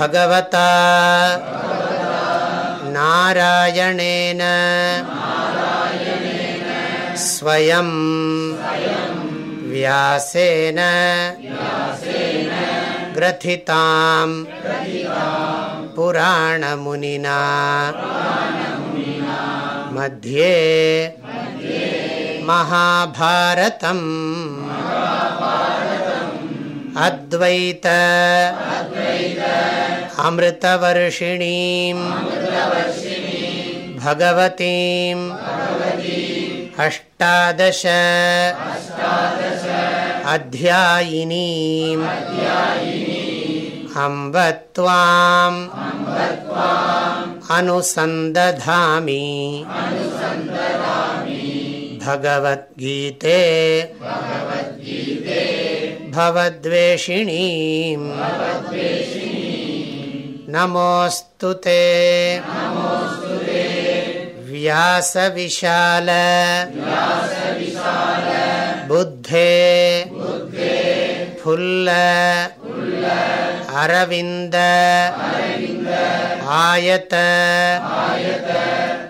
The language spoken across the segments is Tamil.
भगवता। नारायणेन। स्वयं। व्यासेन। ग्रथितां पुराणमुनिना। मध्ये। महाभारतम्। अद्वैत अमृतवर्षिणीं भगवतीम् अष्टादश अध्यायिनीम् अम्ब त्वाम् अनुसन्दधामि भगवद्गीते। भवद्वेषिणीम्। नमोऽस्तु ते। व्यासविशाल। बुद्धे। फुल्ल। अरविन्द आयत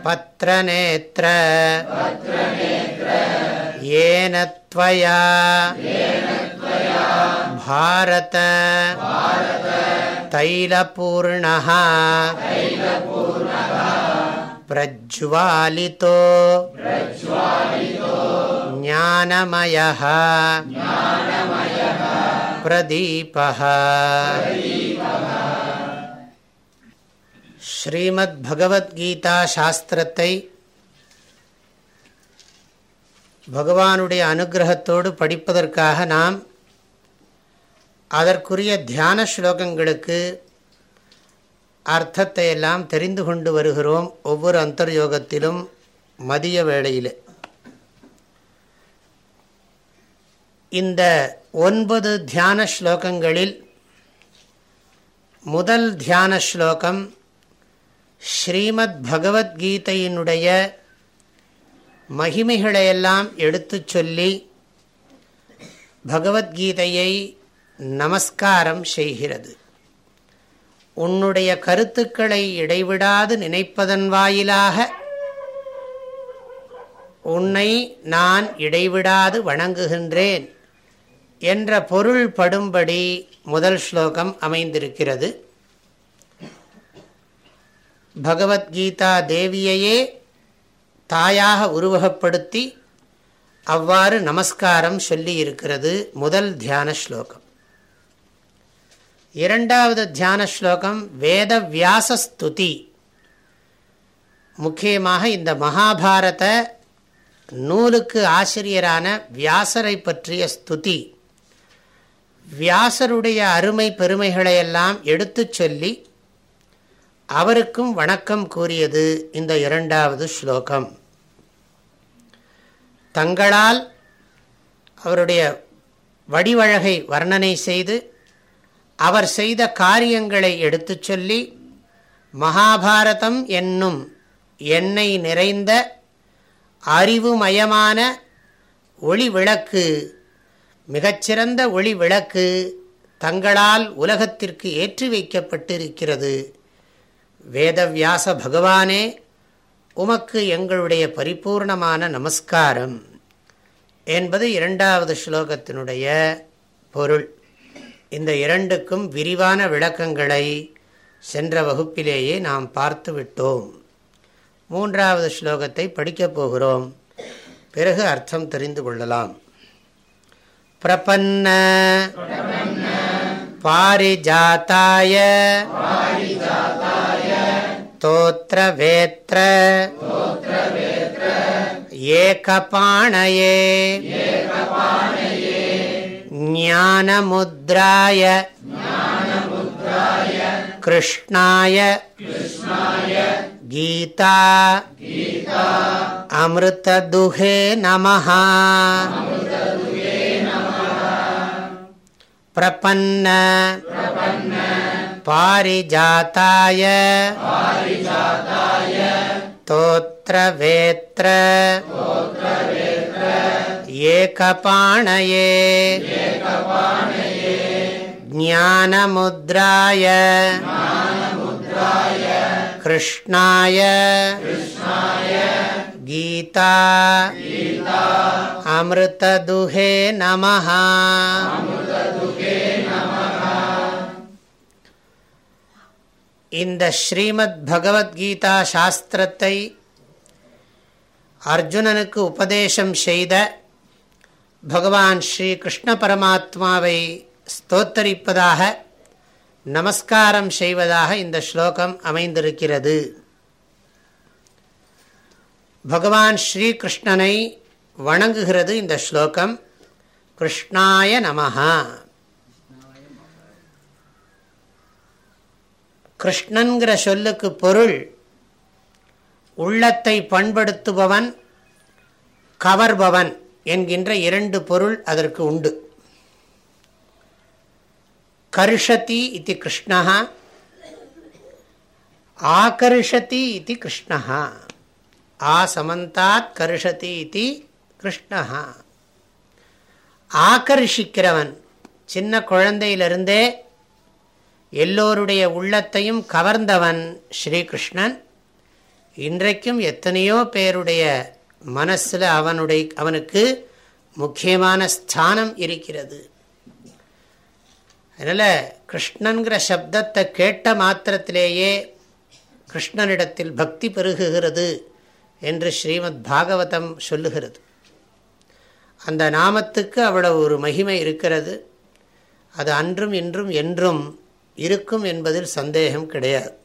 पत्रनेत्र येन त्वया भारत तैलपूर्णः प्रज्वालितो ज्ञानमयः பிரதீபः ஸ்ரீமத் பகவத்கீதா சாஸ்திரத்தை பகவானுடைய அனுகிரகத்தோடு படிப்பதற்காக நாம் அதற்குரிய தியான ஸ்லோகங்களுக்கு அர்த்தத்தை எல்லாம் தெரிந்து கொண்டு வருகிறோம் ஒவ்வொரு அந்தர்யோகத்திலும் மதிய வேளையில். இந்த ஒன்பது தியான ஸ்லோகங்களில் முதல் தியான ஸ்லோகம் ஸ்ரீமத் பகவத்கீதையினுடைய மகிமைகளையெல்லாம் எடுத்து சொல்லி பகவத்கீதையை நமஸ்காரம் செய்கிறது. உன்னுடைய கருத்துக்களை இடைவிடாது நினைப்பதன் வாயிலாக உன்னை நான் இடைவிடாது வணங்குகின்றேன். என்ற பொருள் படும்படி முதல் ஸ்லோகம் அமைந்திருக்கிறது. பகவத்கீதா தேவியையே தாயாக உருவகப்படுத்தி அவ்வாறு நமஸ்காரம் சொல்லி இருக்கிறது முதல் தியான ஸ்லோகம். இரண்டாவது தியான ஸ்லோகம் வேத வியாசஸ்துதி முக்கியமாக இந்த மகாபாரத நூலுக்கு ஆசிரியரான வியாசரை பற்றிய ஸ்துதி. வியாசருடைய அருமை பெருமைகளையெல்லாம் எடுத்துச் சொல்லி அவருக்கும் வணக்கம் கூறியது இந்த இரண்டாவது ஸ்லோகம். தங்களால் அவருடைய வடிவழகை வர்ணனை செய்து அவர் செய்த காரியங்களை எடுத்துச் சொல்லி மகாபாரதம் என்னும் எண்ணெய் நிறைந்த அறிவுமயமான ஒளி விளக்கு மிகச்சிறந்த ஒளி விளக்கு தங்களால் உலகத்திற்கு ஏற்றி வைக்கப்பட்டிருக்கிறது. வேதவியாச பகவானே உமக்கு எங்களுடைய பரிபூர்ணமான நமஸ்காரம் என்பது இரண்டாவது ஸ்லோகத்தினுடைய பொருள். இந்த இரண்டுக்கும் விரிவான விளக்கங்களை சென்ற வகுப்பிலேயே நாம் பார்த்து விட்டோம். மூன்றாவது ஸ்லோகத்தை படிக்கப் போகிறோம். பிறகு அர்த்தம் தெரிந்து கொள்ளலாம். प्रपन्न पारिजाताय तोत्रवेत्र एकपाणये ज्ञानमुद्राय कृष्णाय गीता अमृतदुहे नमः प्रपन्न। पारिजाताय। तोत्रवेत्र। एकपाणये। ज्ञानमुद्राय। कृष्णाय गीता अमृतदुहे नमः இந்த ஸ்ரீமத் பகவத்கீதா சாஸ்திரத்தை அர்ஜுனனுக்கு உபதேசம் செய்த பகவான் ஸ்ரீ கிருஷ்ண பரமாத்மாவை ஸ்தோத்தரிப்பதாக நமஸ்காரம் செய்வதாக இந்த ஸ்லோகம் அமைந்திருக்கிறது பகவான் ஸ்ரீகிருஷ்ணனை வணங்குகிறது இந்த ஸ்லோகம். கிருஷ்ணாய நமஹா. கிருஷ்ணன்கிற சொல்லுக்கு பொருள் உள்ளத்தை பண்படுத்துபவன் கவர்பவன் என்கின்ற இரண்டு பொருள் அதற்கு உண்டு. கருஷதி இது கிருஷ்ணா ஆகர்ஷதி இது கிருஷ்ணா ஆ சமந்தாத் கர்ஷதி இது கிருஷ்ணா ஆகர்ஷிக்கிறவன் சின்ன குழந்தையிலிருந்தே எல்லோருடைய உள்ளத்தையும் கவர்ந்தவன் ஸ்ரீகிருஷ்ணன் இன்றைக்கும் எத்தனையோ பேருடைய மனசில் அவனுடைய அவனுக்கு முக்கியமான ஸ்தானம் இருக்கிறது அதனால் கிருஷ்ணன்கிற சப்தத்தை கேட்ட மாத்திரத்திலேயே கிருஷ்ணனிடத்தில் பக்தி பெருகுகிறது என்று ஸ்ரீமத் பாகவதம் சொல்லுகிறது. அந்த நாமத்துக்கு அவ்வளவு ஒரு மகிமை இருக்கிறது. அது அன்றும் இன்றும் என்றும் இருக்கும் என்பதில் சந்தேகம் கிடையாது.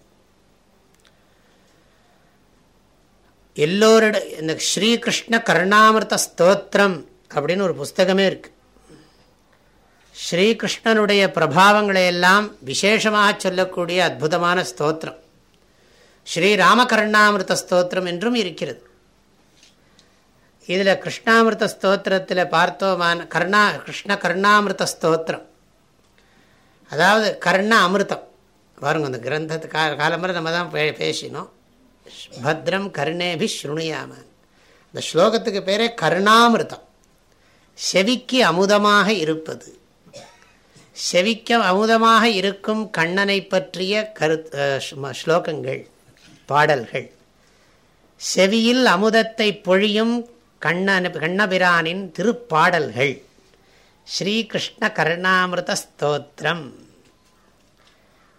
எல்லோரிட இந்த ஸ்ரீகிருஷ்ண கருணாமிருத ஸ்தோத்திரம் அப்படின்னு ஒரு புஸ்தகமே இருக்கு. ஸ்ரீகிருஷ்ணனுடைய பிரபாவங்களை எல்லாம் விசேஷமாக சொல்லக்கூடிய அற்புதமான ஸ்தோத்திரம். ஸ்ரீராமகர்ணாமிருத ஸ்தோத்திரம் என்றும் இருக்கிறது. இதில் கிருஷ்ணாமிருத ஸ்தோத்திரத்தில் பார்த்தோமான கர்ணா கிருஷ்ண கர்ணாமிருத ஸ்தோத்திரம். அதாவது கர்ண அமிர்தம். பாருங்க அந்த கிரந்தத்து கா காலம்பரை நம்ம தான் பே பேசினோம். பத்ரம் கருணேபி ஸ்ருணியாமன் இந்த ஸ்லோகத்துக்கு பேரே கர்ணாமிருதம். செவிக்கு அமுதமாக இருப்பது. செவிக்க அமுதமாக இருக்கும் கண்ணனை பற்றிய கரு ஸ்லோகங்கள். பாடல்கள். செவியில் அமுதத்தை பொழியும் கண்ண கண்ணபிரானின் திருப்பாடல்கள். ஸ்ரீகிருஷ்ண கருணாமிருத ஸ்தோத்திரம்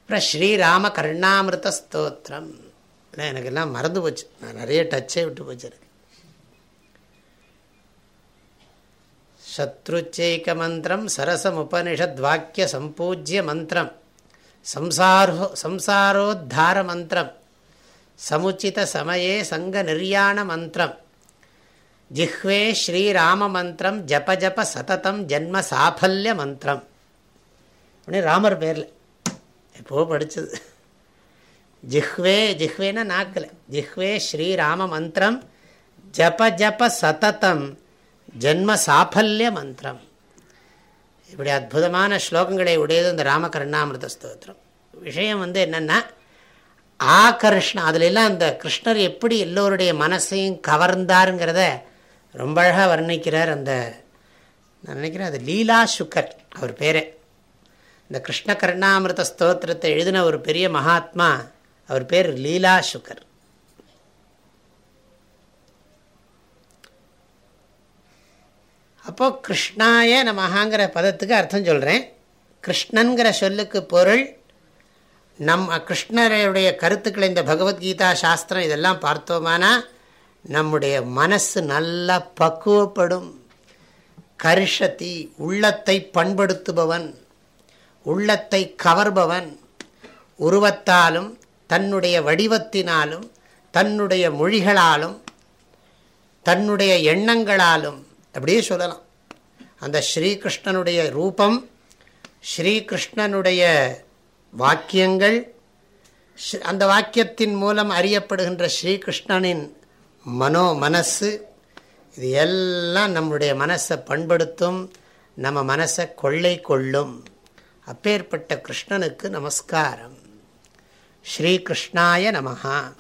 அப்புறம் ஸ்ரீராம கருணாமிருத ஸ்தோத்திரம் எனக்கு எல்லாம் மறந்து போச்சு. நான் நிறைய டச்சே விட்டு போச்சிருக்கேன் சத்ருச்சேக மந்திரம் சரசமுபனிஷத் வாக்கிய சம்பூஜ்ய மந்திரம் சம்சாரோ சம்சாரோத்தார மந்திரம். சமுச்சித சமயே சங்க நிர்யாண மந்திரம். ஜிஹ்வே ஸ்ரீராம மந்திரம் ஜப ஜப சததம் ஜென்ம சாஃபல்ய மந்திரம். அப்படின்னு ராமர் பேரில் எப்போ படித்தது ஜிஹ்வே ஜிஹ்வேனா நாக்கில். ஜிஹ்வே ஸ்ரீராம மந்திரம் ஜப ஜப சததம் ஜென்ம சாஃபல்ய மந்திரம். இப்படி அற்புதமான ஸ்லோகங்களை உடையது இந்த ராமகருணாமிருத ஸ்தோத்திரம். விஷயம் வந்து என்னென்னா ஆகர்ஷ்ண அதுல எல்லாம் அந்த கிருஷ்ணர் எப்படி எல்லோருடைய மனசையும் கவர்ந்தாருங்கிறத ரொம்ப அழகாக வர்ணிக்கிறார் அந்த நான் நினைக்கிறேன் அது லீலா சுக்கர் அவர் பேரே. இந்த கிருஷ்ண கருணாமிருத ஸ்தோத்திரத்தை எழுதின ஒரு பெரிய மகாத்மா அவர் பேர் லீலா சுக்கர். அப்போது கிருஷ்ணாய நமஹாங்கிற பதத்துக்கு அர்த்தம் சொல்கிறேன் கிருஷ்ணன்கிற சொல்லுக்கு பொருள் நம் கிருஷ்ணருடைய கருத்துக்களை இந்த பகவத்கீதா சாஸ்திரம் இதெல்லாம் பார்த்தோமானா நம்முடைய மனசு நல்லா பக்குவப்படும். கரிஷத்தி உள்ளத்தை பண்படுத்துபவன் உள்ளத்தை கவர்பவன். உருவத்தாலும் தன்னுடைய வடிவத்தினாலும் தன்னுடைய மொழிகளாலும் தன்னுடைய எண்ணங்களாலும் அப்படியே சொல்லலாம். அந்த ஸ்ரீகிருஷ்ணனுடைய ரூபம் ஸ்ரீகிருஷ்ணனுடைய வாக்கியங்கள் அந்த வாக்கியத்தின் மூலம் அறியப்படுகின்ற ஸ்ரீகிருஷ்ணனின் மனோ மனசு இது எல்லாம் நம்முடைய மனசை பண்படுத்தும் நம்ம மனசை கொள்ளை கொள்ளும். அப்பேற்பட்ட கிருஷ்ணனுக்கு நமஸ்காரம். ஸ்ரீகிருஷ்ணாய நமஹா.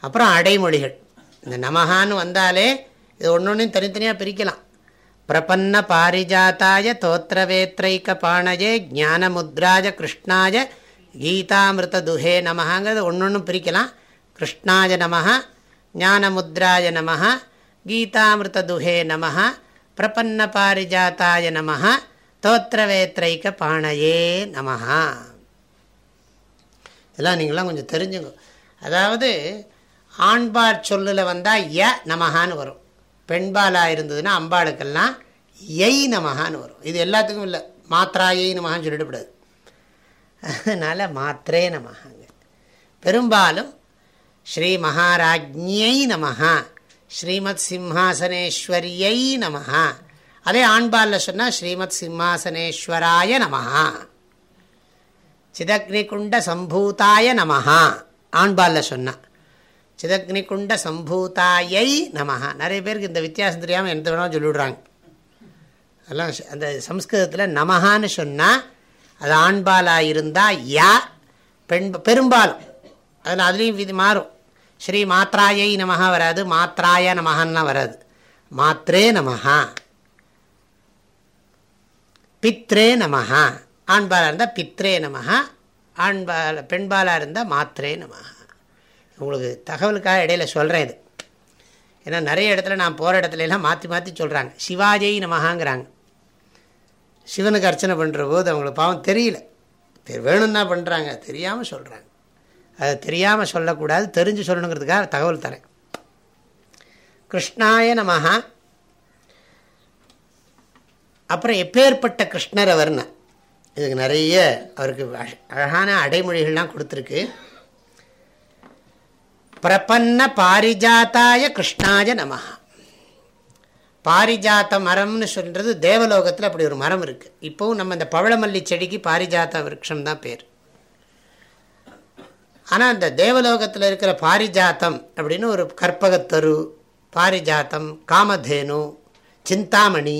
அப்புறம் அடைமொழிகள். இந்த நமஹான்னு வந்தாலே இது ஒன்று ஒன்றையும் தனித்தனியாக பிரிக்கலாம். பிரபன்ன பாரிஜாத்தாய தோத்திரவேத்ரைக்கபாணயே ஜானமுத்ராஜ கிருஷ்ணாய கீதாமிருத துஹே நமஹாங்கிறது ஒன்று ஒன்றும் பிரிக்கலாம் கிருஷ்ணாய நமஹா ஞானமுத்ராய நமஹா கீதாமிருத துஹே நமஹா பிரபன்ன பாரிஜாத்தாய நமஹா தோத்திரவேத்ரைக்க பாணையே நமஹா இதெல்லாம் நீங்களாம் கொஞ்சம் தெரிஞ்சுங்க அதாவது ஆண்பார் சொல்லில் வந்தால் ய நமஹான்னு வரும் பெண்பாலாக இருந்ததுன்னா அம்பாளுக்கெல்லாம் எய் நமகான்னு வரும். இது எல்லாத்துக்கும் இல்லை. மாத்திராயை நமகான்னு சொல்லிடக்கூடாது அதனால் மாத்திரே நமகாங்க பெரும்பாலும் ஸ்ரீ மகாராஜ்யை நமகா ஸ்ரீமத் சிம்ஹாசனேஸ்வரியை நமகா அதே ஆண்பாலில் சொன்னால் ஸ்ரீமத் சிம்ஹாசனேஸ்வராய நமகா சிதக்னிகுண்ட சம்பூதாய நமகா ஆண்பாலில் சொன்னால் சிதக்னிகுண்ட சம்பூதாயை நமஹா. நிறைய பேருக்கு இந்த வித்தியாசம் தெரியாமல் எந்த வேணாலும் சொல்லிவிடுறாங்க. அதெல்லாம் அந்த சம்ஸ்கிருதத்தில் நமஹான்னு சொன்னால் அது ஆண்பாலாக இருந்தால் யா பெண் பெரும்பாலும். அதில் அதுலேயும் இது மாறும். ஸ்ரீ மாத்ராயை நமஹா வராது மாத்ராய நமஹான்லாம் வராது. மாத்ரே நமஹா. பித்ரே நமஹா. ஆண்பாலாக இருந்தால் பித்ரே நமஹா. ஆண்பால பெண்பாலாக இருந்தால் மாத்ரே நமஹா. உங்களுக்கு தகவலுக்காக இடையில சொல்கிறேன் இது. ஏன்னா நிறைய இடத்துல நான் போகிற இடத்துல எல்லாம் மாற்றி மாற்றி சொல்கிறாங்க சிவாஜை நமகாங்கிறாங்க. சிவனுக்கு அர்ச்சனை பண்ணுற போது அவங்களுக்கு பாவம் தெரியல. வேணும்னா பண்ணுறாங்க தெரியாமல் சொல்கிறாங்க அதை தெரியாமல் சொல்லக்கூடாது தெரிஞ்சு சொல்லணுங்கிறதுக்காக தகவல் தரேன். கிருஷ்ணாய நமஹா. அப்புறம் எப்பேற்பட்ட கிருஷ்ணர் அவர்னு. இதுக்கு நிறைய அவருக்கு அழகான அடைமொழிகள்லாம் கொடுத்துருக்கு. பிரபன்ன பாரிஜாத்தாய கிருஷ்ணாய நம பாரிஜாத்த மரம்னு சொல்கிறது தேவலோகத்தில் அப்படி ஒரு மரம் இருக்குது இப்போவும் நம்ம இந்த பவளமல்லி செடிக்கு பாரிஜாத்த விரக்ஷம் தான் பேர். ஆனால் இந்த தேவலோகத்தில் இருக்கிற பாரிஜாத்தம் அப்படின்னு ஒரு கற்பகத்தரு பாரிஜாத்தம் காமதேனு சிந்தாமணி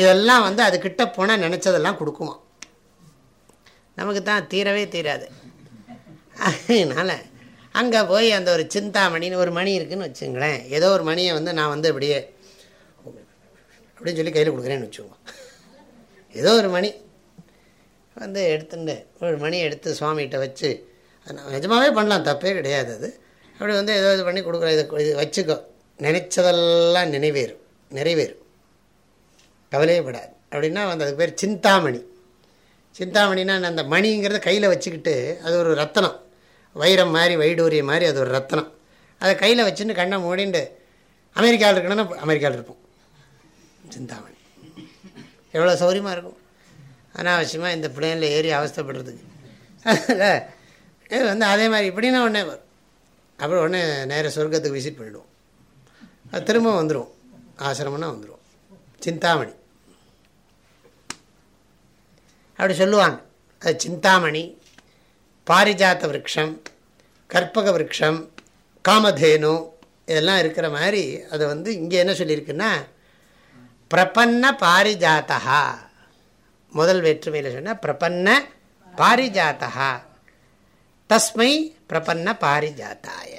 இதெல்லாம் வந்து அதுக்கிட்ட போனால் நினச்சதெல்லாம் கொடுக்குமா நமக்கு தான் தீரவே தீராது. அதனால் அங்கே போய் அந்த ஒரு சிந்தாமணின்னு ஒரு மணி இருக்குதுன்னு வச்சுங்களேன். ஏதோ ஒரு மணியை வந்து நான் வந்து அப்படியே அப்படின்னு சொல்லி கையில் கொடுக்குறேன்னு வச்சுக்கோங்க. ஏதோ ஒரு மணி வந்து எடுத்துட்டு ஒரு மணி எடுத்து சுவாமிகிட்ட வச்சு நிஜமாகவே பண்ணலாம் தப்பே கிடையாது அது. அப்படி வந்து ஏதோ இது பண்ணி கொடுக்குற இதை இது வச்சுக்கோ. நினைச்சதெல்லாம் நினைவேறும் நிறைவேறும். கவலையே படாது. அப்படின்னா வந்து அதுக்கு பேர் சிந்தாமணி. சிந்தாமணினா அந்த மணிங்கிறத கையில் வச்சுக்கிட்டு அது ஒரு ரத்தனம். வைரம் மாதிரி வைடூரியம் மாதிரி அது ஒரு ரத்தனம். அதை கையில் வச்சுன்னு கண்ணை மூடிண்டு அமெரிக்காவில் இருக்கணும்னா அமெரிக்காவில் இருப்போம். சிந்தாமணி. எவ்வளோ சௌரியமாக இருக்கும். அனாவசியமாக இந்த பிள்ளைங்களில் ஏறி அவஸ்தப்படுறதுக்கு. அதில் இது வந்து அதே மாதிரி இப்படின்னா உடனே வரும். அப்புறம் உடனே நேராக சொர்க்கத்துக்கு விசிட் பண்ணிவிடுவோம் அது திரும்ப வந்துடும் ஆசிரமம்னா வந்துடும் சிந்தாமணி. அப்படி சொல்லுவாங்க. அது சிந்தாமணி பாரிஜாத்த விரக்ஷம் கற்பக விரக்ஷம் காமதேனு இதெல்லாம் இருக்கிற மாதிரி அதை வந்து இங்கே என்ன சொல்லியிருக்குன்னா பிரபன்ன பாரிஜாத்தா முதல் வேற்றுமையில் சொன்னால் பிரபன்ன பாரிஜாத்தா தஸ்மை பிரபன்ன பாரிஜாத்தாய.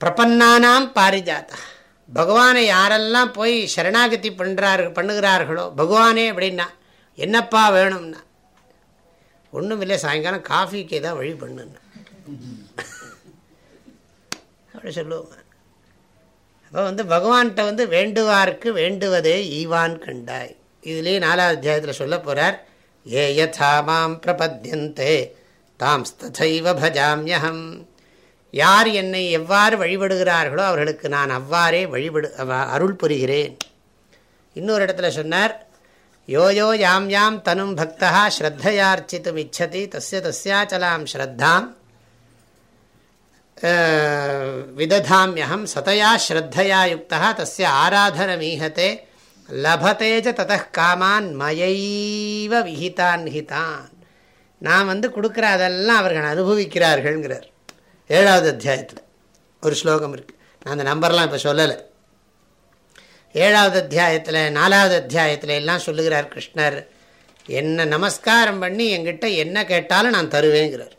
பிரபன்னானாம் பாரிஜாத்தா பகவானை யாரெல்லாம் போய் சரணாகதி பண்ணுறாரு பண்ணுகிறார்களோ பகவானே அப்படின்னா என்னப்பா வேணும்னா ஒன்றும் இல்லை சாயங்காலம் காஃபிக்கு தான் வழி பண்ணுன்னு. அப்படி சொல்லுவோம். அப்போ வந்து பகவான்கிட்ட வந்து வேண்டுவார்க்கு வேண்டுவதே ஈவான் கண்டாய். இதுலேயே நாலாவது அத்தியாயத்தில் சொல்ல போகிறார் ஏ யதா மாம் பிரபத்தியந்தே தாம் ததைவ பஜாமியகம் யார் என்னை எவ்வாறு வழிபடுகிறார்களோ அவர்களுக்கு நான் அவ்வாறே வழிபடு அருள் புரிகிறேன். இன்னொரு இடத்துல சொன்னார் யோயோ யாம் யாம் தனும் பக்தா ஸ்ரத்தையார்ச்சித்தும் இச்சதி தஸ்ய தஸ்யாச்சலாம் ஸ்ரத்தாம் விததாமியகம் சதயா ஸ்ரத்தையா யுக்தா தஸ்ய ஆராதனமீஹத்தே லபத்தேஜ தத காமான் மயைவ விஹிதான் ஹிதான் நான் வந்து கொடுக்குற அதெல்லாம் அவர்கள் அனுபவிக்கிறார்கள்ங்கிறார். ஏழாவது அத்தியாயத்தில் ஒரு ஸ்லோகம் இருக்குது நான் அந்த நம்பர்லாம் இப்போ சொல்லலை. ஏழாவது அத்தியாயத்தில் நாலாவது அத்தியாயத்தில் எல்லாம் சொல்லுகிறார் கிருஷ்ணர் என்ன நமஸ்காரம் பண்ணி எங்கிட்ட என்ன கேட்டாலும் நான் தருவேங்கிறார்.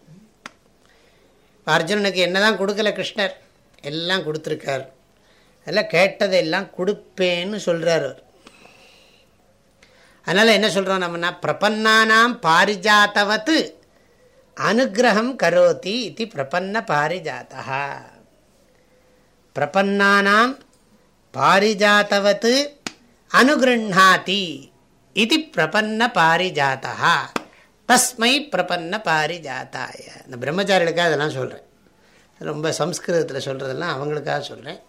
அர்ஜுனனுக்கு என்ன தான் கொடுக்கல கிருஷ்ணர் எல்லாம் கொடுத்துருக்கார். அதெல்லாம் கேட்டதெல்லாம் கொடுப்பேன்னு சொல்கிறார் அவர். அதனால் என்ன சொல்கிறோம் நம்மனா பிரபன்னானாம் பாரிஜாத்தவத்து அனுகிரகம் கரோதி இது பிரபன்ன பாரிஜாத்தா பிரபன்னானாம் பாரிஜாத்தவத்து அனுகிருண்ணாதி இது பிரபன்ன பாரிஜாத்தா தஸ்மை பிரபன்ன பாரிஜாத்தாய இந்த பிரம்மச்சாரிகளுக்காக அதெல்லாம் சொல்கிறேன் ரொம்ப சம்ஸ்கிருதத்தில் சொல்கிறதெல்லாம் அவங்களுக்காக சொல்கிறேன்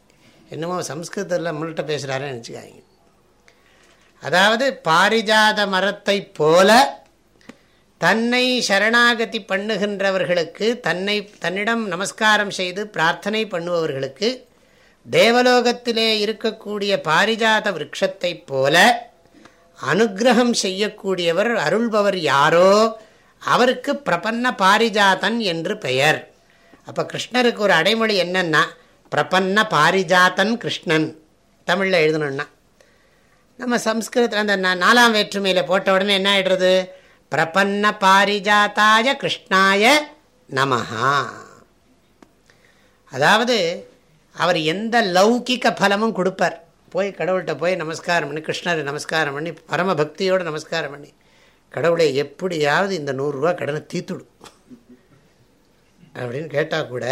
என்னமோ சம்ஸ்கிருதத்தில் நம்மள்கிட்ட பேசுகிறாருன்னு நினச்சிக்காங்க அதாவது பாரிஜாத மரத்தை போல தன்னை சரணாகதி பண்ணுகின்றவர்களுக்கு தன்னை தன்னிடம் நமஸ்காரம் செய்து பிரார்த்தனை பண்ணுபவர்களுக்கு தேவலோகத்திலே இருக்கக்கூடிய பாரிஜாத விரக்ஷத்தை போல அனுகிரகம் செய்யக்கூடியவர் அருள்பவர் யாரோ அவருக்கு பிரபன்ன பாரிஜாதன் என்று பெயர். அப்போ கிருஷ்ணருக்கு ஒரு அடைமொழி என்னன்னா பிரபன்ன பாரிஜாத்தன் கிருஷ்ணன். தமிழில் எழுதணுன்னா நம்ம சம்ஸ்கிருதத்தில் அந்த நாலாம் வேற்றுமையில் போட்ட உடனே என்ன ஆகிடுறது பிரபன்ன பாரிஜாத்தாய கிருஷ்ணாய நமஹா. அதாவது அவர் எந்த லௌகிக பலமும் கொடுப்பார். போய் கடவுள்கிட்ட போய் நமஸ்காரம் பண்ணி கிருஷ்ணரை நமஸ்காரம் பண்ணி பரம பக்தியோடு நமஸ்காரம் பண்ணி கடவுளை எப்படியாவது இந்த நூறுரூவா கடனை தீத்துடும். அப்படின்னு கேட்டால் கூட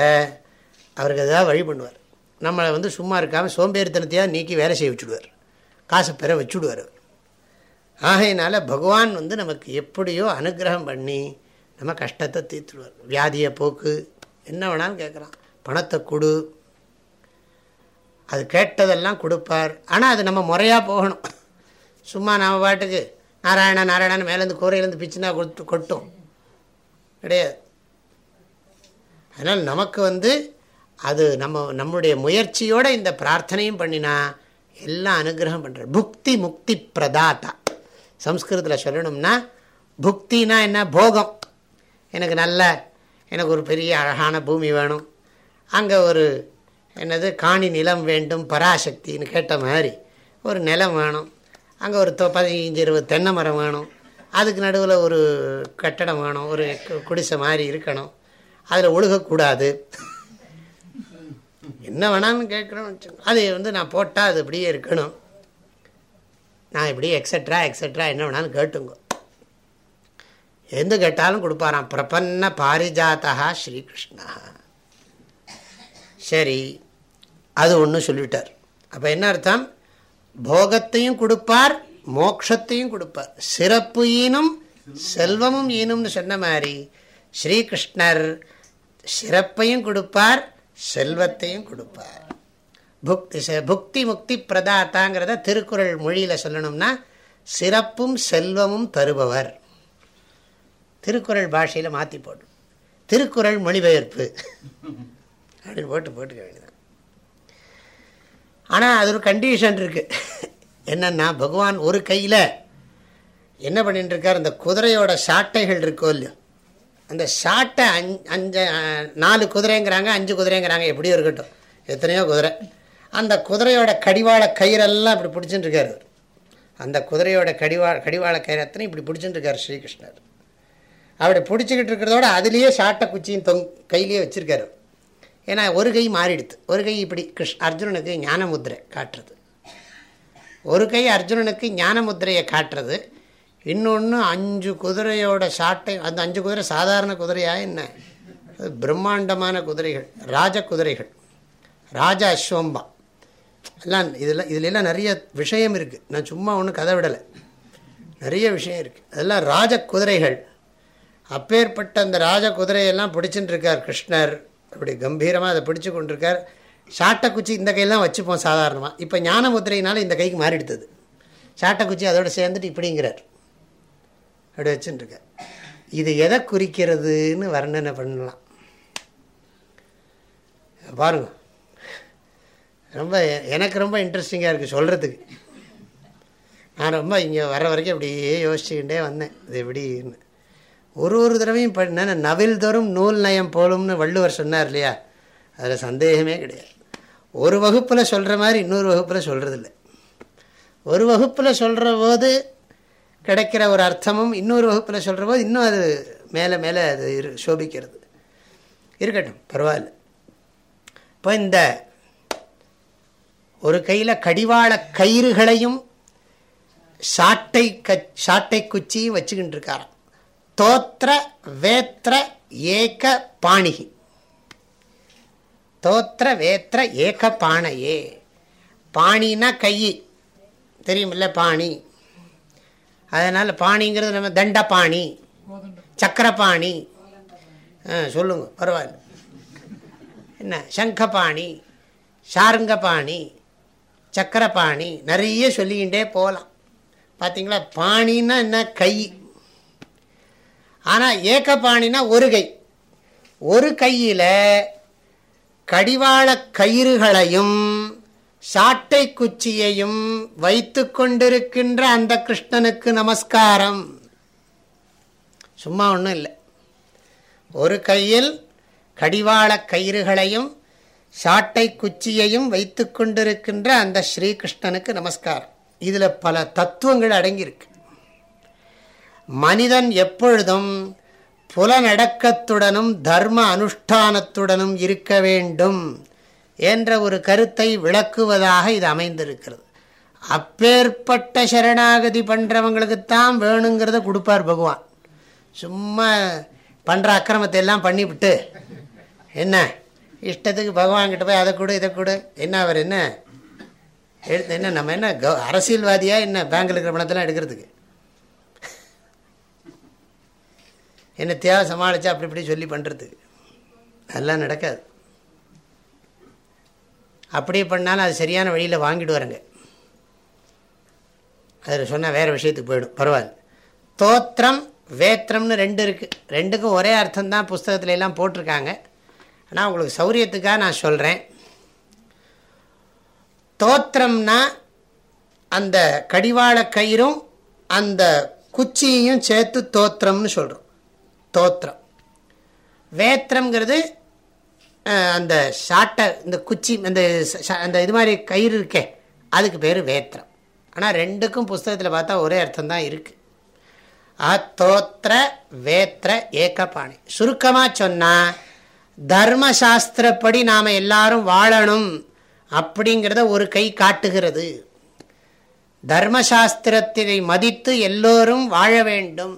அவருக்கு எதாவது வழி பண்ணுவார். நம்மளை வந்து சும்மா இருக்காமல் சோம்பேறித்தனத்தையாக நீக்கி வேலை செய்ய வச்சுடுவார். காசை பெற வச்சுடுவார் அவர். ஆகையினால பகவான் வந்து நமக்கு எப்படியோ அனுகிரகம் பண்ணி நம்ம கஷ்டத்தை தீர்த்துடுவார். வியாதியை போக்கு என்ன வேணாலும் கேட்குறான் பணத்தை கொடு அது கேட்டதெல்லாம் கொடுப்பார். ஆனால் அது நம்ம முறையாக போகணும். சும்மா நம்ம பாட்டுக்கு நாராயணா நாராயணன் மேலேருந்து கூரையிலேருந்து பிச்சுனா கொடுத்து கொட்டும். கிடையாது. அதனால் நமக்கு வந்து அது நம்ம நம்முடைய முயற்சியோடு இந்த பிரார்த்தனையும் பண்ணினா எல்லாம் அனுகிரகம் பண்ணுற புக்தி முக்தி பிரதாத்தா சம்ஸ்கிருதத்தில் சொல்லணும்னா புக்தினா என்ன? போகம். எனக்கு நல்ல எனக்கு ஒரு பெரிய அழகான பூமி வேணும். அங்கே ஒரு என்னது காணி நிலம் வேண்டும் பராசக்தின்னு கேட்ட மாதிரி. ஒரு நிலம் வேணும். அங்கே ஒரு பதினஞ்சு இருபது தென்னை மரம் வேணும். அதுக்கு நடுவில் ஒரு கட்டடம் வேணும். ஒரு குடிசை மாதிரி இருக்கணும். அதில் ஒழுகக்கூடாது. என்ன வேணாலும் கேட்குறோம் அது வந்து நான் போட்டால் அது இப்படியே இருக்கணும். நான் இப்படி எக்ஸட்ரா எக்ஸட்ரா என்ன வேணாலும் கேட்டுங்க. எந்த கேட்டாலும் கொடுப்பாராம். பிரபன்ன பாரிஜாத்தா ஸ்ரீகிருஷ்ணா. சரி. அது ஒன்று சொல்லிவிட்டார். அப்போ என்ன அர்த்தம்? போகத்தையும் கொடுப்பார் மோக்ஷத்தையும் கொடுப்பார். சிறப்பு ஈனும் செல்வமும் ஈனும்னு சொன்ன மாதிரி ஸ்ரீகிருஷ்ணர் சிறப்பையும் கொடுப்பார் செல்வத்தையும் கொடுப்பார். புக்தி புக்தி முக்தி பிரதாத்தாங்கிறத திருக்குறள் மொழியில் சொல்லணும்னா சிறப்பும் செல்வமும் தருபவர். திருக்குறள் பாஷையில் மாற்றி போடும் திருக்குறள் மொழிபெயர்ப்பு. அப்படின்னு போட்டு போட்டுக்க வேண்டியதான் ஆனால் அது ஒரு கண்டிஷன் இருக்குது என்னென்னா பகவான் ஒரு கையில் என்ன பண்ணிட்டு இருக்கார் அந்த குதிரையோட சாட்டைகள் இருக்கோ இல்லையோ? அந்த சாட்டை அஞ் அஞ்சு நாலு குதிரைங்கிறாங்க அஞ்சு குதிரைங்கிறாங்க எப்படியும் இருக்கட்டும். எத்தனையோ குதிரை. அந்த குதிரையோட கடிவாள கயிறெல்லாம் இப்படி பிடிச்சிட்டுருக்காரு அந்த குதிரையோட கடிவா கடிவாள கயிறு அத்தனை இப்படி பிடிச்சிட்டு இருக்கார் ஸ்ரீகிருஷ்ணர். அப்படி பிடிச்சிக்கிட்டு இருக்கிறதோட அதுலேயே சாட்டை குச்சியும் தொங் கையிலேயே வச்சுருக்காரு ஏன்னா ஒரு கை மாறிடுது. ஒரு கை இப்படி கிருஷ் அர்ஜுனனுக்கு ஞான முத்திரை காட்டுறது. ஒரு கை அர்ஜுனனுக்கு ஞான முத்திரையை காட்டுறது. இன்னொன்று அஞ்சு குதிரையோட சாட்டை அந்த அஞ்சு குதிரை சாதாரண குதிரையாக என்ன? பிரம்மாண்டமான குதிரைகள் ராஜ குதிரைகள். ராஜ அஸ்வம்பா. எல்லாம் இதில் இதுலெல்லாம் நிறைய விஷயம் இருக்குது நான் சும்மா ஒன்றும் கதை விடலை. நிறைய விஷயம் இருக்குது அதெல்லாம் ராஜ குதிரைகள். அப்பேற்பட்ட அந்த ராஜ குதிரையெல்லாம் பிடிச்சுட்டு இருக்கார் கிருஷ்ணர். அப்படி கம்பீரமாக அதை பிடிச்சி கொண்டிருக்கார். சாட்டைக்குச்சி இந்த கையெல்லாம் வச்சுப்போம் சாதாரணமாக இப்போ ஞான முத்திரையினால இந்த கைக்கு மாறிடுத்தது. சாட்டைக்குச்சி அதோடு சேர்ந்துட்டு இப்படிங்கிறார் அப்படி வச்சுட்டுருக்கார். இது எதை குறிக்கிறதுன்னு வர்ணனை பண்ணலாம். பாருங்க. ரொம்ப எனக்கு ரொம்ப இன்ட்ரெஸ்டிங்காக இருக்குது சொல்கிறதுக்கு நான் ரொம்ப இங்கே வர வரைக்கும் அப்படியே யோசிச்சுக்கிட்டே வந்தேன். இது எப்படின்னு. ஒரு ஒரு தடவையும் பண்ண நவில் தோறும் நூல் நயம் போலும்னு வள்ளுவர் சொன்னார் இல்லையா? அதில் சந்தேகமே கிடையாது. ஒரு வகுப்பில் சொல்கிற மாதிரி இன்னொரு வகுப்பில் சொல்கிறதில்ல ஒரு வகுப்பில் சொல்கிற போது கிடைக்கிற ஒரு அர்த்தமும் இன்னொரு வகுப்பில் சொல்கிற போது இன்னும் அது மேலே மேலே அது இரு சோபிக்கிறது. இருக்கட்டும் பரவாயில்ல. இப்போ இந்த ஒரு கையில் கடிவாள கயிறுகளையும் சாட்டை க சாட்டை குச்சியும் வச்சுக்கிட்டு இருக்காராம் தோத்திர வேத்திர ஏக பாணிகி. தோத்திர வேத்திர ஏக பாணையே. பாணினா கை தெரியுமில்ல பாணி? அதனால் பாணிங்கிறது நம்ம தண்டபாணி. சக்கரபாணி. ஆ சொல்லுங்க பரவாயில்ல. என்ன சங்கபாணி சாருங்கபாணி சக்கரபாணி நிறைய சொல்லிக்கிட்டே போகலாம். பார்த்தீங்களா பாணின்னா என்ன? கை ஆனால் ஏக்கப்பாணினா ஒரு கை. ஒரு கையில் கடிவாள கயிறுகளையும் சாட்டை குச்சியையும் வைத்து கொண்டிருக்கின்ற அந்த கிருஷ்ணனுக்கு நமஸ்காரம். சும்மா ஒன்றும் இல்லை. ஒரு கையில் கடிவாள கயிறுகளையும் சாட்டை குச்சியையும் வைத்து கொண்டிருக்கின்ற அந்த ஸ்ரீகிருஷ்ணனுக்கு நமஸ்காரம். இதில் பல தத்துவங்கள் அடங்கியிருக்கு. மனிதன் எப்பொழுதும் புலநடக்கத்துடனும் தர்ம அனுஷ்டானத்துடனும் இருக்க வேண்டும் என்ற ஒரு கருத்தை விளக்குவதாக இது அமைந்திருக்கிறது. அப்பேற்பட்ட சரணாகதி பண்ணுறவங்களுக்குத்தான் வேணுங்கிறத கொடுப்பார் பகவான். சும்மா பண்ணுற அக்கிரமத்தை எல்லாம் பண்ணிவிட்டு என்ன இஷ்டத்துக்கு பகவான்கிட்ட போய் அதை கொடு இதை கொடு என்ன அவர் என்ன எடுத்து என்ன நம்ம என்ன அரசியல்வாதியாக என்ன பேங்கில் இருக்கிற பணத்தெல்லாம் எடுக்கிறதுக்கு? என்ன தேவை சமாளித்தா அப்படி இப்படி சொல்லி பண்ணுறதுக்கு அதெல்லாம் நடக்காது. அப்படியே பண்ணாலும் அது சரியான வழியில் வாங்கிட்டு வரங்க அதில் சொன்னால் வேறு விஷயத்துக்கு போயிடும். பரவாயில்ல. தோத்திரம் வேத்திரம்னு ரெண்டு இருக்குது ரெண்டுக்கும் ஒரே அர்த்தம் தான் புஸ்தகத்துல எல்லாம் போட்டிருக்காங்க. ஆனால் உங்களுக்கு சௌரியத்துக்காக நான் சொல்கிறேன் தோத்திரம்னா அந்த கடிவாள கயிறும் அந்த குச்சியையும் சேர்த்து தோத்திரம்னு சொல்கிறோம் தோத்திரம். வேத்திரம்ங்கிறது அந்த ஷாட்டை இந்த குச்சி அந்த அந்த இது மாதிரி கயிறு இருக்கே அதுக்கு பேர் வேத்திரம். ஆனால் ரெண்டுக்கும் புஸ்தகத்தில் பார்த்தா ஒரே அர்த்தம் தான் இருக்குது தோத்திர வேத்திர ஏக்கப்பாணி சுருக்கமாக சொன்னால் தர்மசாஸ்திரப்படி நாம் எல்லாரும் வாழணும் அப்படிங்கிறத ஒரு கை காட்டுகிறது. தர்மசாஸ்திரத்தினை மதித்து எல்லோரும் வாழ வேண்டும்.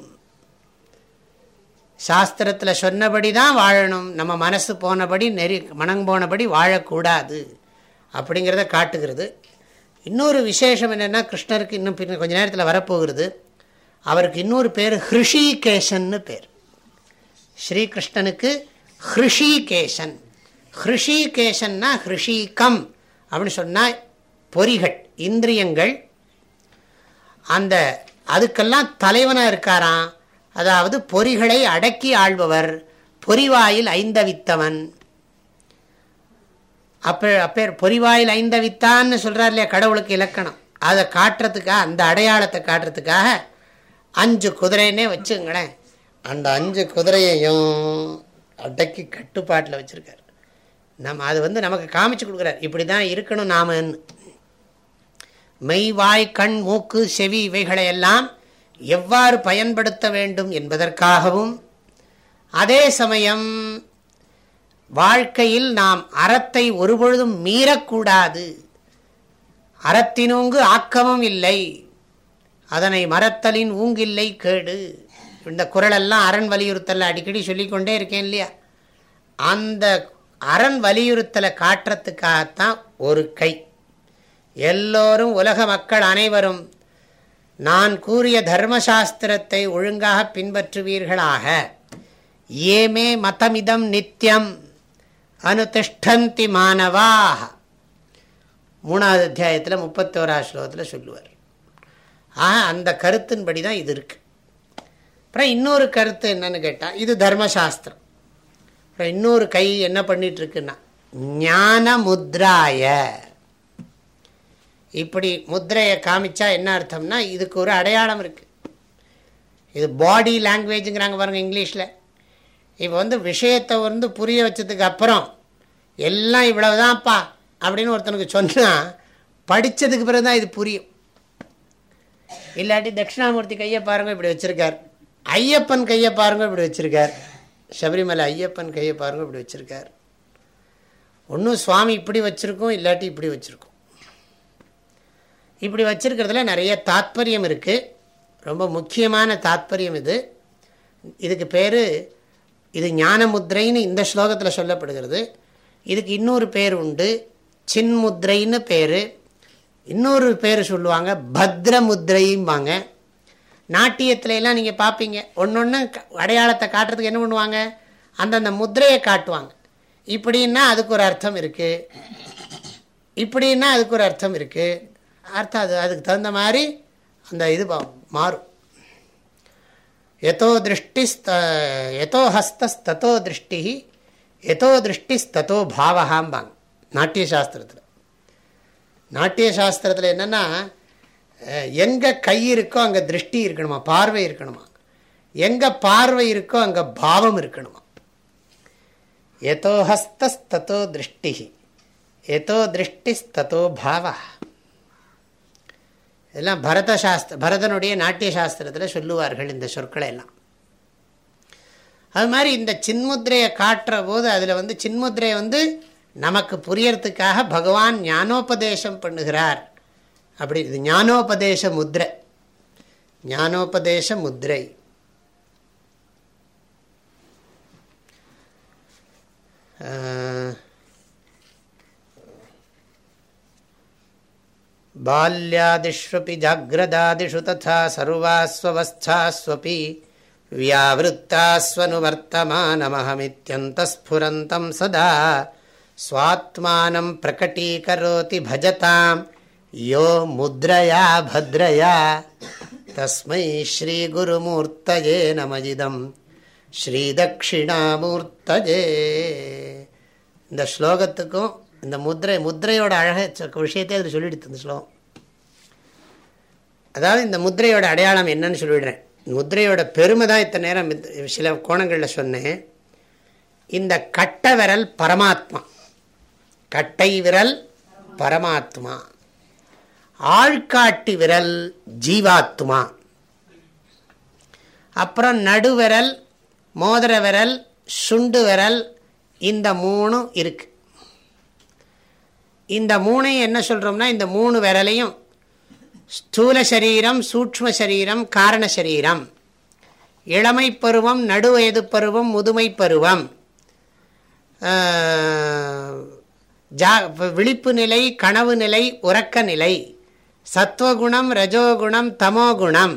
சாஸ்திரத்தில் சொன்னபடி தான் வாழணும். நம்ம மனசு போனபடி நெறி மனம் போனபடி வாழக்கூடாது. அப்படிங்கிறத காட்டுகிறது. இன்னொரு விசேஷம் என்னென்னா கிருஷ்ணருக்கு இன்னும் பின் கொஞ்ச நேரத்தில் வரப்போகிறது. அவருக்கு இன்னொரு பேர் ஹிருஷிகேசன்னு பேர். ஸ்ரீகிருஷ்ணனுக்கு ஹிருஷிகேசன். ஹிருஷிகேசன்னா ஹிருஷிகம். அப்படின்னு சொன்னால் பொறிகள் இந்திரியங்கள். அந்த அதுக்கெல்லாம் தலைவனாக இருக்காராம். அதாவது பொறிகளை அடக்கி ஆள்பவர். பொறிவாயில் ஐந்தவித்தவன். அப்ப அப்பேர் பொறிவாயில் ஐந்தவித்தான்னு சொல்கிறார் இல்லையா கடவுளுக்கு இலக்கணம். அதை காட்டுறதுக்காக அந்த அடையாளத்தை காட்டுறதுக்காக அஞ்சு குதிரைன்னே வச்சுங்களேன் அந்த அஞ்சு குதிரையையும் அடக்கி கட்டுப்பாட்டில் வச்சுருக்கார். நம்ம அது வந்து நமக்கு காமிச்சு கொடுக்குறார். இப்படி தான் இருக்கணும் நாமன்னு. மெய்வாய் கண் மூக்கு செவி இவைகளையெல்லாம் எவ்வாறு பயன்படுத்த வேண்டும் என்பதற்காகவும் அதே சமயம் வாழ்க்கையில் நாம் அறத்தை ஒருபொழுதும் மீறக்கூடாது. அறத்தினூங்கு ஆக்கமும் இல்லை. அதனை மரத்தலின் ஊங்கில்லை கேடு. இந்த குரலெல்லாம் அரண் வலியுறுத்தலை அடிக்கடி சொல்லிக்கொண்டே இருக்கேன் இல்லையா? அந்த அரண் வலியுறுத்தலை காட்டுறதுக்காகத்தான் ஒரு கை. எல்லோரும் உலக மக்கள் அனைவரும் நான் கூறிய தர்மசாஸ்திரத்தை ஒழுங்காக பின்பற்றுவீர்களாக. ஏமே மதமிதம் நித்தியம் அனுதிஷ்டந்தி மாணவாக மூணாவது அத்தியாயத்தில் முப்பத்தோரா ஸ்லோகத்தில் சொல்லுவார். ஆக அந்த கருத்தின்படி தான் இது இருக்கு. அப்புறம் இன்னொரு கருத்து என்னன்னு கேட்டால் இது தர்மசாஸ்திரம். அப்புறம் இன்னொரு கை என்ன பண்ணிட்டு இருக்குன்னா ஞான முத்ராய இப்படி முத்திரையை காமிச்சா என்ன அர்த்தம்னா இதுக்கு ஒரு அடையாளம் இருக்குது இது பாடி லாங்குவேஜுங்கிறாங்க பாருங்கள் இங்கிலீஷில். இப்போ வந்து விஷயத்தை வந்து புரிய வச்சதுக்கு அப்புறம் எல்லாம் இவ்வளவுதான்ப்பா அப்படின்னு ஒருத்தனுக்கு சொன்னால் படித்ததுக்கு பிறகு தான் இது புரியும். இல்லாட்டி தட்சிணாமூர்த்தி கையை பாருங்கள் இப்படி வச்சுருக்கார். ஐயப்பன் கையை பாருங்க இப்படி வச்சுருக்கார். சபரிமலை ஐயப்பன் கையை பாருங்க இப்படி வச்சுருக்கார். ஒன்றும் சுவாமி இப்படி வச்சுருக்கோம் இல்லாட்டி இப்படி வச்சுருக்கோம். இப்படி வச்சுருக்கிறதுல நிறைய தாத்பரியம் இருக்குது ரொம்ப முக்கியமான தாத்பரியம் இது. இதுக்கு பேர் இது ஞானமுத்ரைன்னு இந்த ஸ்லோகத்தில் சொல்லப்படுகிறது. இதுக்கு இன்னொரு பேர் உண்டு. சின்முத்ரைன்னு பேர். இன்னொரு பேர் சொல்லுவாங்க பத்ர முத்ரைம்பாங்க நீங்கள் பார்ப்பீங்க ஒன்று ஒன்று அடையாளத்தை காட்டுறதுக்கு என்ன பண்ணுவாங்க? அந்தந்த முத்திரையை காட்டுவாங்க. இப்படின்னா அதுக்கு ஒரு அர்த்தம் இருக்குது இப்படின்னா அதுக்கு ஒரு அர்த்தம் இருக்குது அர்த்தம் அது அதுக்கு தகுந்த மாதிரி அந்த இது மாறும். எதோ திருஷ்டி எதோ ஹஸ்தஸ்தோ திருஷ்டி எதோ திருஷ்டிஸ்தோ பாவகாம்பாங்க நாட்டிய சாஸ்திரத்தில் நாட்டிய சாஸ்திரத்தில் என்னென்னா எங்கே கை இருக்கோ அங்கே திருஷ்டி இருக்கணுமா பார்வை இருக்கணுமா? எங்கே பார்வை இருக்கோ அங்கே பாவம் இருக்கணுமா? எதோ ஹஸ்தஸ்தோ திருஷ்டி எதோ திருஷ்டிஸ்தோ பாவா இதெல்லாம் பரத சாஸ்திர பரதனுடைய நாட்டிய சாஸ்திரத்தில் சொல்லுவார்கள் இந்த சொற்களை எல்லாம் அது மாதிரி இந்த சின்முத்திரையை காட்டுற போது அதில் வந்து சின்முத்திரையை வந்து நமக்கு புரியறதுக்காக பகவான் ஞானோபதேசம் பண்ணுகிறார். அப்படி இது ஞானோபதேச முத்ரை. ஞானோபதேச முத்ரை. बाल्यादिष्वपि जाग्रदादिषु तथा सर्वास्वस्थास्वपि व्यावृत्तास्वनुवर्तमानमहमित्यन्तस्फुरन्तं सदा स्वात्मानं प्रकटीकरोति भजतां यो मुद्रया भद्रया तस्मै श्रीगुरुमूर्तये नमजिदं ஸ்ரீதக்ஷிணாமூர்த்தஜே இந்த ஸ்லோகத்துக்கும் இந்த முத்ரை முத்ரையோட அழக விஷயத்தை அதில் சொல்லிடுத்து இந்த ஸ்லோகம். அதாவது இந்த முத்ரையோட அடையாளம் என்னன்னு சொல்லிவிடுறேன் முத்ரையோட பெருமை தான் இத்தனை நேரம் சில கோணங்களில் சொன்னேன். இந்த கட்ட விரல் பரமாத்மா. கட்டை விரல் பரமாத்மா. ஆழ்காட்டி விரல் ஜீவாத்மா. அப்புறம் நடுவிரல் மோதிர விரல் சுண்டு விரல் இந்த மூணும் இருக்கு. இந்த மூணையும் என்ன சொல்கிறோம்னா இந்த மூணு விரலையும் ஸ்தூல சரீரம் சூக்ம சரீரம் காரண சரீரம். இளமை பருவம் நடுவயது பருவம் முதுமை பருவம். ஜா விழிப்பு நிலை கனவு நிலை உறக்க நிலை. சத்வகுணம் ரஜோகுணம் தமோகுணம்.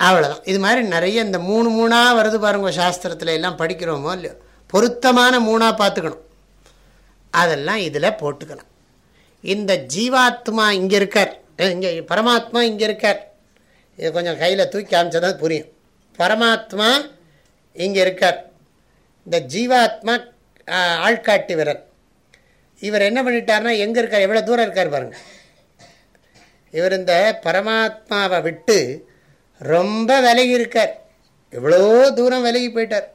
அவ்வளோதான் இது மாதிரி நிறைய இந்த மூணு மூணாக வருது பாருங்க சாஸ்திரத்தில் எல்லாம் படிக்கிறோமோ இல்லையோ? பொருத்தமான மூணாக பார்த்துக்கணும். அதெல்லாம் இதில் போட்டுக்கலாம். இந்த ஜீவாத்மா இங்கே இருக்கார். இங்கே பரமாத்மா இங்கே இருக்கார். இது கொஞ்சம் கையில் தூக்கி காமிச்சதான் புரியும். பரமாத்மா இங்கே இருக்கார். இந்த ஜீவாத்மா ஆள்காட்டி விரல். இவர் என்ன பண்ணிட்டார்னா எங்கே இருக்கார்? எவ்வளோ தூரம் இருக்கார் பாருங்கள் இவர் இந்த பரமாத்மாவை விட்டு ரொம்ப விலகி இருக்கார். எவ்வளோ தூரம் விலகி போயிட்டார்.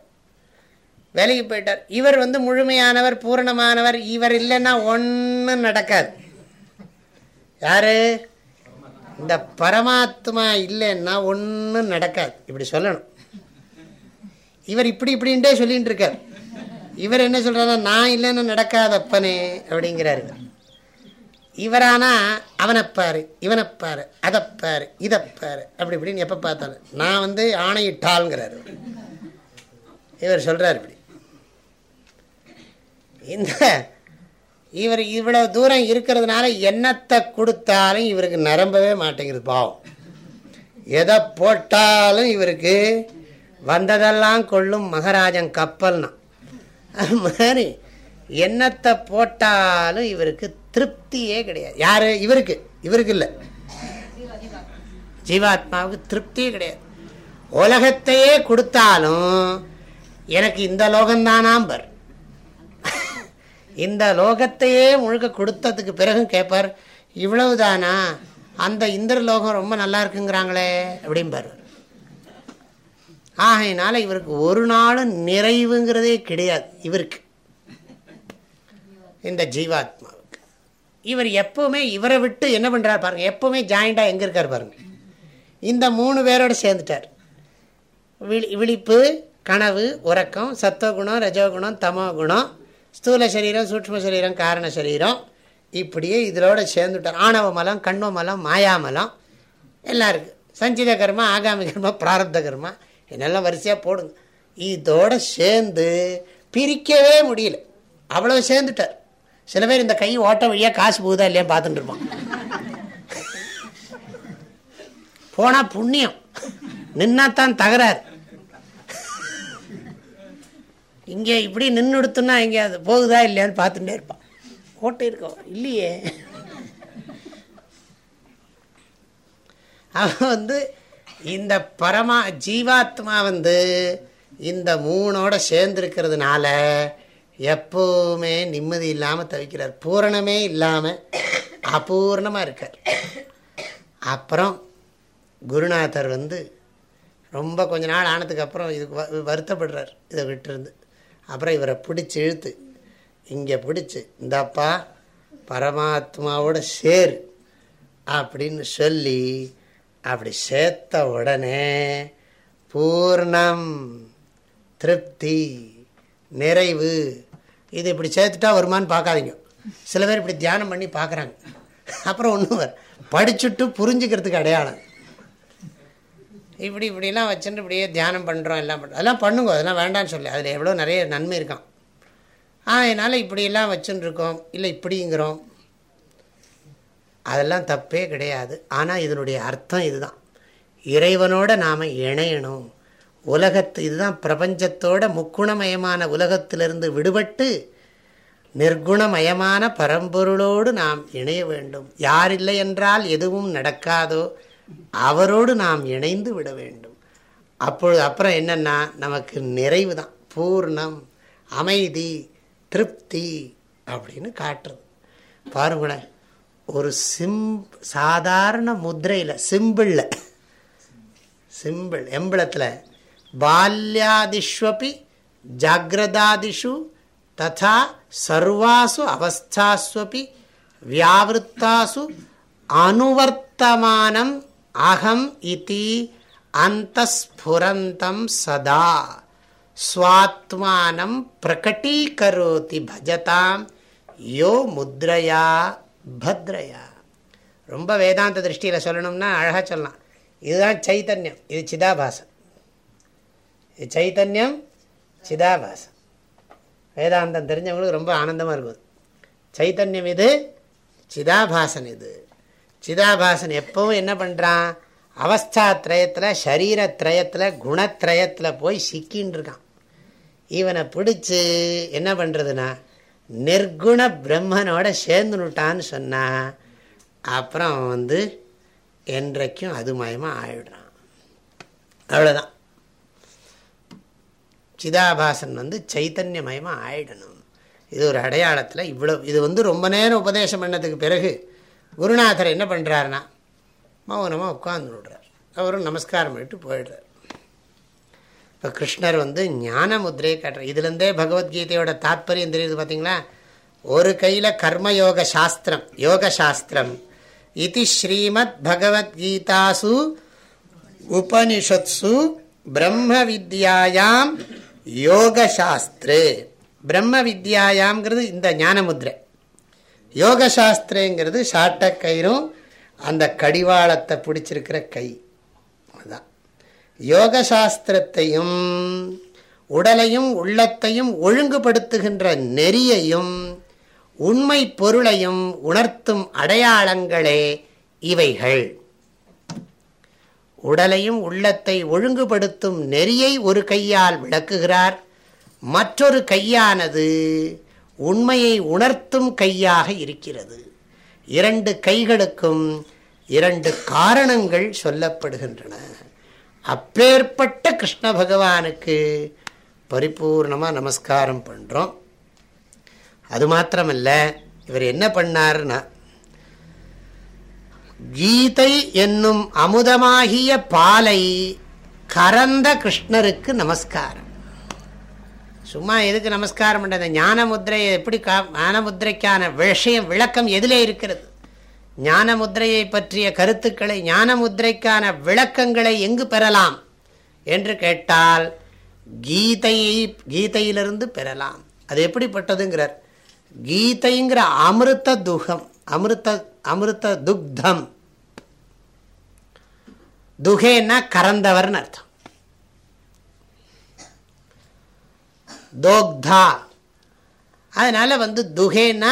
வேலைக்கு போயிட்டார். இவர் வந்து முழுமையானவர் பூரணமானவர் இவர் இல்லைன்னா ஒன்றும் நடக்காது. யாரு? இந்த பரமாத்மா இல்லைன்னா ஒன்றும் நடக்காது. இப்படி சொல்லணும். இவர் இப்படி இப்படின்ட்டே சொல்லிட்டு இருக்கார். இவர் என்ன சொல்கிறாரா நான் இல்லைன்னு நடக்காத அப்பனே அப்படிங்கிறாரு இவரானா அவனைப்பாரு இவனைப்பாரு அதைப்பாரு இதைப்பாரு அப்படி இப்படின்னு எப்போ பார்த்தாலும். நான் வந்து ஆணையிட்டாளுங்கிறாரு இவர் சொல்றாரு இப்படி. இந்த இவர் இவ்வளவு தூரம் இருக்கிறதுனால என்னத்தை கொடுத்தாலும் இவருக்கு நிரம்பவே மாட்டேங்குது பாவம். எதை போட்டாலும் இவருக்கு வந்ததெல்லாம் கொள்ளும் மகராஜன் கப்பல்னா. அது மாதிரி என்னத்தை போட்டாலும் இவருக்கு திருப்தியே கிடையாது. யாரு? இவருக்கு. இவருக்கு இல்லை. ஜீவாத்மாவுக்கு திருப்தியே கிடையாது. உலகத்தையே கொடுத்தாலும் எனக்கு இந்த லோகம்தானாம்பர். இந்த லோகத்தையே முழுக்க கொடுத்ததுக்கு பிறகும் கேட்பார் இவ்வளவுதானா? அந்த இந்திர லோகம் ரொம்ப நல்லா இருக்குங்கிறாங்களே அப்படிம்பார். ஆகையினால இவருக்கு ஒரு நாளும் நிறைவுங்கிறதே கிடையாது இவருக்கு. இந்த ஜீவாத்மாவுக்கு. இவர் எப்பவுமே இவரை விட்டு என்ன பண்ணுறார் பாருங்க எப்பவுமே ஜாயிண்டாக எங்கே இருக்கார் பாருங்க. இந்த மூணு பேரோட சேர்ந்துட்டார். விழி விழிப்பு கனவு உறக்கம் சத்தோகுணம் ரஜோகுணம் தமோ குணம் ஸ்தூல சரீரம் சூட்ம சரீரம் காரண சரீரம். இப்படியே இதோட சேர்ந்துட்டார். ஆணவ மலம் கண்ம மலம் மாயாமலம் எல்லாம் இருக்குது சஞ்சித கர்மா ஆகாமி கர்மா பிராரப்த கர்மா. என்னெல்லாம் வரிசையாக போடுங்க. இதோட சேர்ந்து பிரிக்கவே முடியல. அவ்வளோ சேர்ந்துட்டார். சில பேர் இந்த கை ஓட்ட வழியாக காசு போகுதா இல்லையா பார்த்துட்டு இருப்பான் போனால் புண்ணியம். நின்னாத்தான் தகராறு. இங்கே இப்படி நின்று எடுத்துன்னா இங்கே அது போகுதா இல்லையான்னு பார்த்துட்டே இருப்பான் ஓட்டை இருக்கோம் இல்லையே. அவன் வந்து இந்த பரமா ஜீவாத்மா வந்து இந்த மூணோட சேர்ந்துருக்கிறதுனால எப்பவுமே நிம்மதி இல்லாமல் தவிக்கிறார். பூரணமே இல்லாமல் அபூர்ணமாக இருக்கார். அப்புறம் குருநாதர் வந்து ரொம்ப கொஞ்ச நாள் ஆனதுக்கு அப்புறம் இதுக்கு வருத்தப்படுறார் இதை விட்டுருந்து. அப்புறம் இவரை பிடிச்சி இழுத்து. இங்கே பிடிச்சி இந்தப்பா பரமாத்மாவோட சேரு அப்படின்னு சொல்லி அப்படி சேர்த்த உடனே பூர்ணம் திருப்தி நிறைவு. இது இப்படி சேர்த்துட்டா வருமானு பார்க்காதீங்க. சில பேர் இப்படி தியானம் பண்ணி பார்க்குறாங்க. அப்புறம் ஒன்றும் படிச்சுட்டு புரிஞ்சுக்கிறதுக்கு அடையாளம். இப்படி இப்படிலாம் வச்சுட்டு இப்படியே தியானம் பண்ணுறோம் எல்லாம் பண்ணுறோம் அதெல்லாம் பண்ணுங்க அதெல்லாம் வேண்டாம்னு சொல்லி. அதில் எவ்வளோ நிறைய நன்மை இருக்கான் அதனால் இப்படியெல்லாம் வச்சுருக்கோம் இல்லை இப்படிங்கிறோம். அதெல்லாம் தப்பே கிடையாது. ஆனால் இதனுடைய அர்த்தம் இதுதான். இறைவனோட நாம் இணையணும். உலகத்து இதுதான் பிரபஞ்சத்தோட முக்குணமயமான உலகத்திலிருந்து விடுபட்டு நிர்குணமயமான பரம்பொருளோடு நாம் இணைய வேண்டும். யார் இல்லை என்றால் எதுவும் நடக்காதோ அவரோடு நாம் இணைந்து விட வேண்டும். அப்பொழுது அப்புறம் என்னென்னா நமக்கு நிறைவு தான் பூர்ணம் அமைதி திருப்தி அப்படின்னு காட்டுறது. பாருங்களேன் ஒரு சிம் சாதாரண முதிரையில் சிம்பிளில் சிம்பிள் எம்பளத்தில் பால்யாதிஷ்வபி ஜாகிரதாதிஷு ததா சர்வாசு அவஸ்தாஸ்வபி வியாவிருத்தாசு அனுவர்த்தமானம் அகம் இதி அந்தஸ்புரந்தம் சதா. ஸ்வாத்மானம் பிரகட்டீகரோதி பஜதாம். யோ முத்ரையா பத்ரையா. ரொம்ப வேதாந்த திருஷ்டியில் சொல்லணும்னா அழகாக சொல்லலாம். இதுதான் சைத்தன்யம். இது சிதாபாசம். இது சைத்தன்யம் சிதாபாசம். வேதாந்தம் தெரிஞ்சவங்களுக்கு ரொம்ப ஆனந்தமாக இருக்கும். சைத்தன்யம் இது சிதாபாசன் இது. சிதாபாசன் எப்பவும் என்ன பண்ணுறான் அவஸ்தா திரயத்தில் சரீரத்திரயத்தில் குணத்திரயத்தில் போய் சிக்கின்னு இருக்கான். இவனை பிடிச்சி என்ன பண்ணுறதுன்னா நிர்குண பிரம்மனோட சேர்ந்துனுட்டான்னு சொன்னால் அப்புறம் வந்து என்றைக்கும் அது மயமாக ஆயிடுறான். அவ்வளோதான் சிதாபாசன் வந்து சைத்தன்யமயமாக ஆயிடணும். இது ஒரு அடையாளத்தில் இவ்வளோ இது வந்து ரொம்ப நேரம் உபதேசம் பண்ணதுக்கு பிறகு குருநாதர் என்ன பண்ணுறாருன்னா மௌனமாக உட்கார்ந்து விடுறார். அவரும் நமஸ்காரம் பண்ணிட்டு போயிடுறார். இப்போ கிருஷ்ணர் வந்து ஞான முத்திரையை காட்டுறார். இதுலேருந்தே பகவத்கீதையோட தாத்பரியம் தெரியுது பார்த்தீங்களா ஒரு கையில் கர்மயோக சாஸ்திரம் யோக சாஸ்திரம். இது ஸ்ரீமத் பகவத்கீதாசு உபனிஷத்சு பிரம்ம வித்யாயாம் யோகசாஸ்திரே பிரம்ம வித்யாயாம்ங்கிறது இந்த ஞானமுத்ரை யோகசாஸ்திரங்கிறது சாட்டக்கயிறும் அந்த கடிவாளத்தை பிடிச்சிருக்கிற கை. அதுதான். யோகசாஸ்திரத்தையும் உடலையும் உள்ளத்தையும் ஒழுங்குபடுத்துகின்ற நெறியையும் உண்மை பொருளையும் உணர்த்தும் அடையாளங்களே இவைகள். உடலையும் உள்ளத்தை ஒழுங்குபடுத்தும் நெறியை ஒரு கையால் விளக்குகிறார். மற்றொரு கையானது உண்மையை உணர்த்தும் கையாக இருக்கிறது. இரண்டு கைகளுக்கும் இரண்டு காரணங்கள் சொல்லப்படுகின்றன. அப்பேற்பட்ட கிருஷ்ண பகவானுக்கு பரிபூர்ணமாக நமஸ்காரம் பண்ணுறோம் அது மாத்திரமல்ல இவர் என்ன பண்ணார்னா கீதை என்னும் அமுதமாகிய பாலை கரந்த கிருஷ்ணருக்கு நமஸ்காரம். சும்மா எதுக்கு நமஸ்காரம் பண்ணுறது ஞான முத்திரையை எப்படி கா ஞான முத்திரைக்கான விஷயம் விளக்கம் எதிலே இருக்கிறது? ஞான முத்திரையை பற்றிய கருத்துக்களை ஞான முத்திரைக்கான விளக்கங்களை எங்கு பெறலாம்? என்று கேட்டால் கீதையை கீதையிலிருந்து பெறலாம். அது எப்படிப்பட்டதுங்கிறார். கீதைங்கிற அமிர்த துகம் அமிர்த அமிர்த துக்தம். துகேன்னா கறந்தவர்னு அர்த்தம். தோக்தா. அதனால வந்து துகேன்னா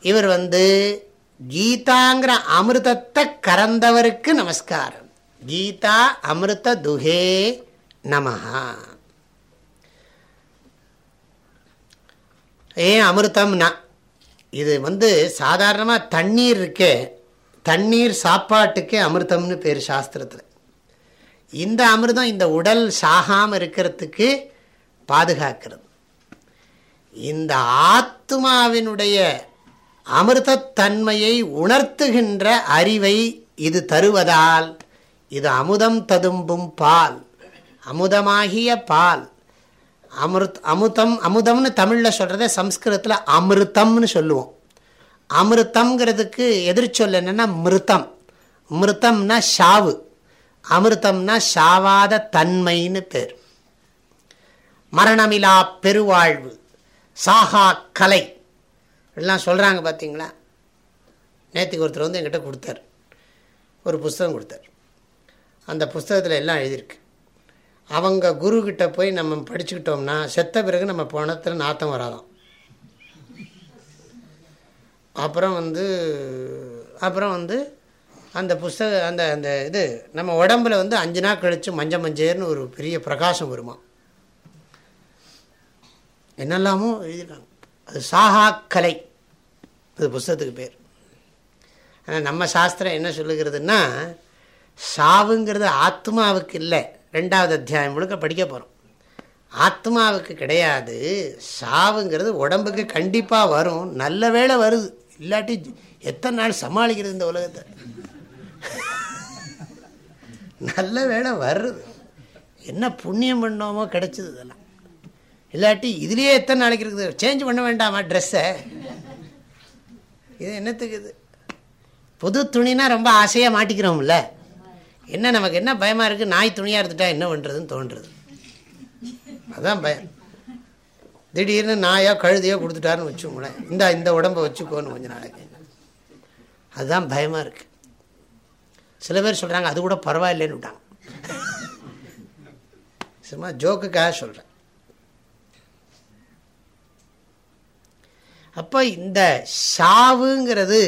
இவர் வந்து கீதாங்கிற அமிர்தத்தை கறந்தவருக்கு நமஸ்காரம். கீதா அமிர்த துகே நமஹா. ஏன் அமிர்தம்னா இது வந்து சாதாரணமாக தண்ணீர் இருக்கே தண்ணீர் சாப்பாட்டுக்கே அமிர்தம்னு பேர் சாஸ்திரத்தில். இந்த அமிர்தம் இந்த உடல் சாகாமல் இருக்கிறதுக்கு பாதுகாக்கிறது. இந்த ஆத்மாவினுடைய அமிர்தத்தன்மையை உணர்த்துகின்ற அறிவை இது தருவதால் இது அமுதம் ததும்பும் பால் அமுதமாகிய பால். அமிர்த் அமுதம் அமுதம்னு தமிழில் சொல்கிறத சம்ஸ்கிருதத்தில் அமிர்தம்னு சொல்லுவோம். அமிர்தம்ங்கிறதுக்கு எதிர்ச்சொல் என்னென்னா மிருத்தம் மிருத்தம்னா ஷாவு. அமிர்தம்னா ஷாவாத தன்மைன்னு பேர். மரணமிலா பெருவாழ்வு. சாகா கலை. எல்லாம் சொல்கிறாங்க பார்த்தீங்களா நேற்றுக்கு ஒருத்தர் வந்து எங்கிட்ட கொடுத்தார். ஒரு புஸ்தகம் கொடுத்தார். அந்த புஸ்தகத்தில் எல்லாம் எழுதியிருக்கு. அவங்க குருக்கிட்ட போய் நம்ம படிச்சுக்கிட்டோம்னா செத்த பிறகு நம்ம பணத்தில் நாத்தம் வராதான் அப்புறம் வந்து அப்புறம் வந்து அந்த புஸ்தக அந்த அந்த இது நம்ம உடம்புல வந்து அஞ்சு நாள் கழித்து மஞ்ச மஞ்சேர்னு ஒரு பெரிய பிரகாசம் வருமா என்னெல்லாமோ எழுதிருக்காங்க அது சாகா கலை. அது புஸ்தகத்துக்கு பேர். ஆனால் நம்ம சாஸ்திரம் என்ன சொல்லுகிறதுன்னா சாவுங்கிறது ஆத்மாவுக்கு இல்லை. ரெண்டாவது அத்தியாயம் முழுக்க படிக்க போகிறோம் ஆத்மாவுக்கு கிடையாது. சாவுங்கிறது உடம்புக்கு கண்டிப்பாக வரும். நல்ல வேலை வருது. இல்லாட்டி எத்தனை நாள் சமாளிக்கிறது இந்த உலகத்தை? நல்ல வேலை வருது. என்ன புண்ணியம் பண்ணோமோ கிடைச்சது இதெல்லாம். இல்லாட்டி இதுலேயே எத்தனை நாளைக்கு இருக்குது? சேஞ்ச் பண்ண வேண்டாமா ட்ரெஸ்ஸை இது என்னத்துக்கு இது? புது துணினா ரொம்ப ஆசையாக மாட்டிக்கிறோம்ல. என்ன நமக்கு என்ன பயமாக இருக்குது நாய் துணியாக இருந்துட்டா என்ன பண்ணுறதுன்னு தோன்றுறது. அதுதான் பயம். திடீர்னு நாயாக கழுதையோ கொடுத்துட்டாருன்னு வச்சுக்கோங்களேன். இந்த இந்த உடம்பை வச்சுக்கோன்னு கொஞ்சம் நாளைக்கு. அதுதான் பயமாக இருக்குது சில பேர் சொல்கிறாங்க அது கூட பரவாயில்லைன்னு விட்டாங்க. சும்மா ஜோக்குக்காக சொல்கிறேன் அப்போ இந்த ஷாவுங்கிறது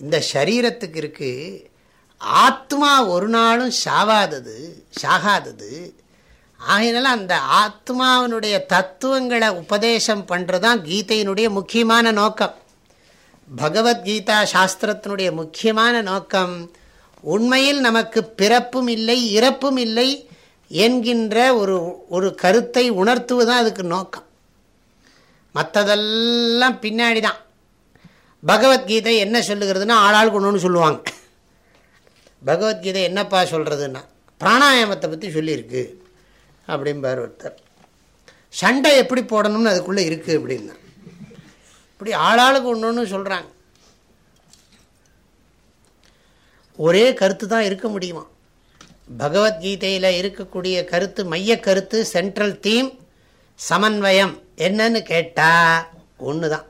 இந்த சரீரத்துக்கு இருக்குது ஆத்மா ஒரு நாளும் ஷாவாதது ஷாகாதது. ஆகையினால அந்த ஆத்மாவினுடைய தத்துவங்களை உபதேசம் பண்ணுறது தான் கீதையினுடைய முக்கியமான நோக்கம். பகவத்கீதா சாஸ்திரத்தினுடைய முக்கியமான நோக்கம் உண்மையில் நமக்கு பிறப்பும் இல்லை இறப்பும் இல்லை என்கின்ற ஒரு ஒரு கருத்தை உணர்த்துவதுதான் அதுக்கு நோக்கம். மற்றதெல்லாம் பின்னாடி தான் பகவத்கீதை என்ன சொல்லுகிறதுனா ஆளாளுக்கு ஒன்றுன்னு சொல்லுவாங்க. பகவத்கீதை என்னப்பா சொல்கிறதுன்னா பிராணாயாமத்தை பற்றி சொல்லியிருக்கு அப்படிம்பார் ஒருத்தர். சண்டை எப்படி போடணும்னு அதுக்குள்ளே இருக்குது அப்படின்னா இப்படி ஆளாளுக்கு ஒன்று ஒன்று சொல்கிறாங்க ஒரே கருத்து தான் இருக்க முடியுமா? பகவத்கீதையில் இருக்கக்கூடிய கருத்து மைய கருத்து சென்ட்ரல் தீம் சமன்வயம். என்னன்னு கேட்டால் ஒன்று தான்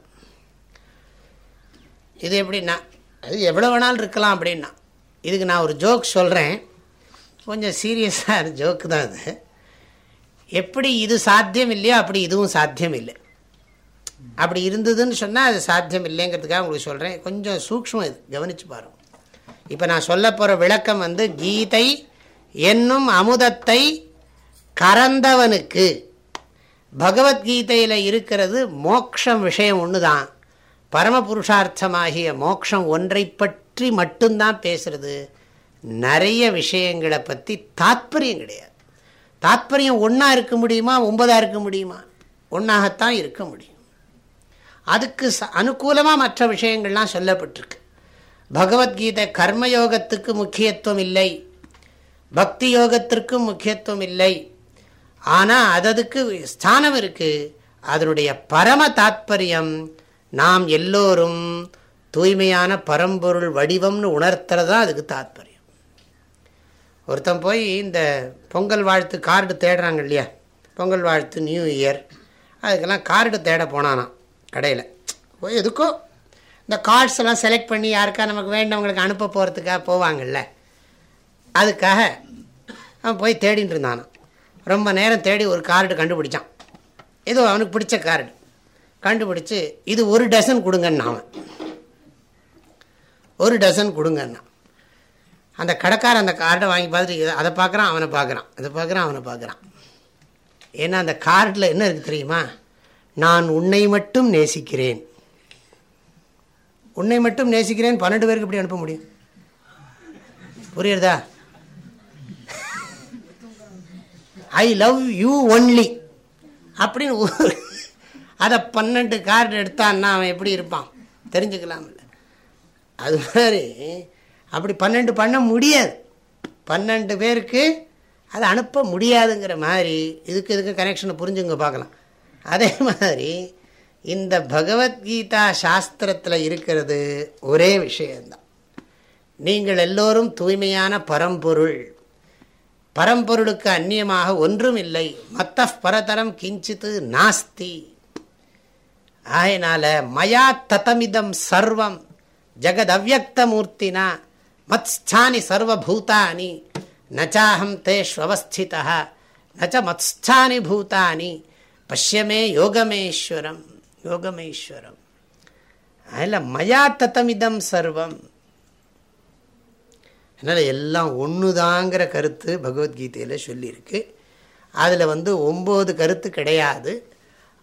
இது எப்படின்னா அது எவ்வளோ வேணாலும் இருக்கலாம் அப்படின்னா இதுக்கு நான் ஒரு ஜோக் சொல்கிறேன் கொஞ்சம் சீரியஸாக ஜோக்கு தான் அது. எப்படி இது சாத்தியம் இல்லையோ அப்படி இதுவும் சாத்தியம் இல்லை. அப்படி இருந்ததுன்னு சொன்னால் அது சாத்தியம் இல்லைங்கிறதுக்காக உங்களுக்கு சொல்கிறேன் கொஞ்சம் சூக்ஷ்மம் இது கவனித்து பாருங்கள் இப்போ நான் சொல்ல போகிற விளக்கம் வந்து கீதை என்னும் அமுதத்தை கறந்தவனுக்கு பகவத்கீதையில் இருக்கிறது மோக்ஷம் விஷயம் ஒன்று தான் பரமபுருஷார்த்தமாகிய மோக்ஷம் ஒன்றை பற்றி மட்டும்தான் பேசுறது. நிறைய விஷயங்களை பற்றி தாத்பரியம் கிடையாது. தாத்பரியம் ஒன்றா இருக்க முடியுமா? ஒன்பதாக இருக்க முடியுமா? ஒன்றாகத்தான் இருக்க முடியும். அதுக்கு அனுகூலமாக மற்ற விஷயங்கள்லாம் சொல்லப்பட்டிருக்கு. பகவத்கீதை கர்மயோகத்துக்கு முக்கியத்துவம் இல்லை. பக்தி யோகத்திற்கும் முக்கியத்துவம் இல்லை. ஆனால் அததுக்கு ஸ்தானம் இருக்குது அதனுடைய பரம தாத்பரியம் நாம் எல்லோரும் தூய்மையான பரம்பொருள் வடிவம்னு உணர்த்துறது தான் அதுக்கு தாத்பரியம். ஒருத்தன் போய் இந்த பொங்கல் வாழ்த்து கார்டு தேடுறாங்க இல்லையா? பொங்கல் வாழ்த்து நியூ இயர். அதுக்கெல்லாம் கார்டு தேட போனானான் கடையில். போய் எதுக்கோ இந்த கார்ட்ஸ் எல்லாம் செலக்ட் பண்ணி யாருக்கா நமக்கு வேண்டவங்களுக்கு அனுப்ப போகிறதுக்காக போவாங்கல்ல. அதுக்காக அவன் போய் தேடின்னு இருந்தானான் ரொம்ப நேரம் தேடி ஒரு கார்டு கண்டுபிடிச்சான். ஏதோ அவனுக்கு பிடிச்ச கார்டு கண்டுபிடிச்சி இது ஒரு டசன் கொடுங்கன்னு அவன். ஒரு டசன் கொடுங்கண்ணா அந்த கடைக்காரன் அந்த கார்டை வாங்கி பார்த்துட்டு அதை பார்க்குறான் அவனை பார்க்குறான். அதை பார்க்குறான் அவனை பார்க்குறான். ஏன்னா அந்த கார்டில் என்ன இருக்குது தெரியுமா? நான் உன்னை மட்டும் நேசிக்கிறேன். உன்னை மட்டும் நேசிக்கிறேன் பன்னெண்டு பேருக்கு எப்படி அனுப்ப முடியும்? புரியுறதா? ஐ லவ் யூ ஒன்லி அப்படின்னு ஒரு அதை பன்னெண்டு கார்டு எடுத்தான்னா அவன் எப்படி இருப்பான்? தெரிஞ்சுக்கலாம்ல. அது மாதிரி அப்படி பன்னெண்டு பண்ண முடியாது. பன்னெண்டு பேருக்கு அதை அனுப்ப முடியாதுங்கிற மாதிரி இதுக்கு இதுக்கு கனெக்ஷனை புரிஞ்சுங்க பார்க்கலாம். அதே மாதிரி இந்த பகவத்கீதா சாஸ்திரத்தில் இருக்கிறது ஒரே விஷயந்தான் நீங்கள் எல்லோரும் தூய்மையான பரம்பொருள். பரம்பொருளுக்கு அந்நியமாக ஒன்றும் இல்லை. மத்த பரதரம் கிஞ்சித்து நாஸ்தி. ஆயினால மயா ததமிதம் சர்வம் ஜெகத் அவ்வக்தமூர்த்தினா மத்ஸ்தானி சர்வபூதானி. நச்சாஹம் தேஷ்வஸ்திதா நச்ச மத்ஸ்தானி பூதானி. பஷ்யமே யோகமேஸ்வரம். யோகமேஸ்வரம். அதில் மயா தத்தமிதம் சர்வம். அதனால் எல்லாம் ஒன்று தாங்கிற கருத்து பகவத்கீதையில் சொல்லியிருக்கு. அதில் வந்து ஒம்பது கருத்து கிடையாது.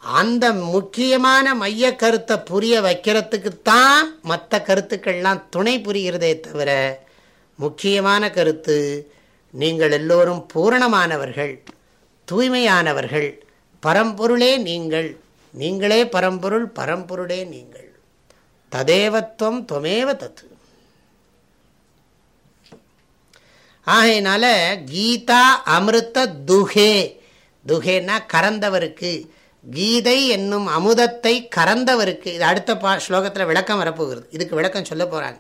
அந்த முக்கியமான மைய கருத்தை புரிய வைக்கிறதுக்கு தான் மற்ற கருத்துக்கள்லாம் துணை புரிகிறதே தவிர முக்கியமான கருத்து நீங்கள் எல்லோரும் பூரணமானவர்கள் தூய்மையானவர்கள் பரம்பொருளே நீங்கள் நீங்களே பரம்பொருள் பரம்பொருளே நீங்கள். ததேவத்துவம் துவமேவ தத்து ஆகையினால கீதா அமிர்த துகே. துகேன்னா கறந்தவருக்கு. கீதை என்னும் அமுதத்தை கறந்தவருக்கு. இது அடுத்த பா ஸ்லோகத்தில் விளக்கம் வரப்போகிறது. இதுக்கு விளக்கம் சொல்ல போகிறாங்க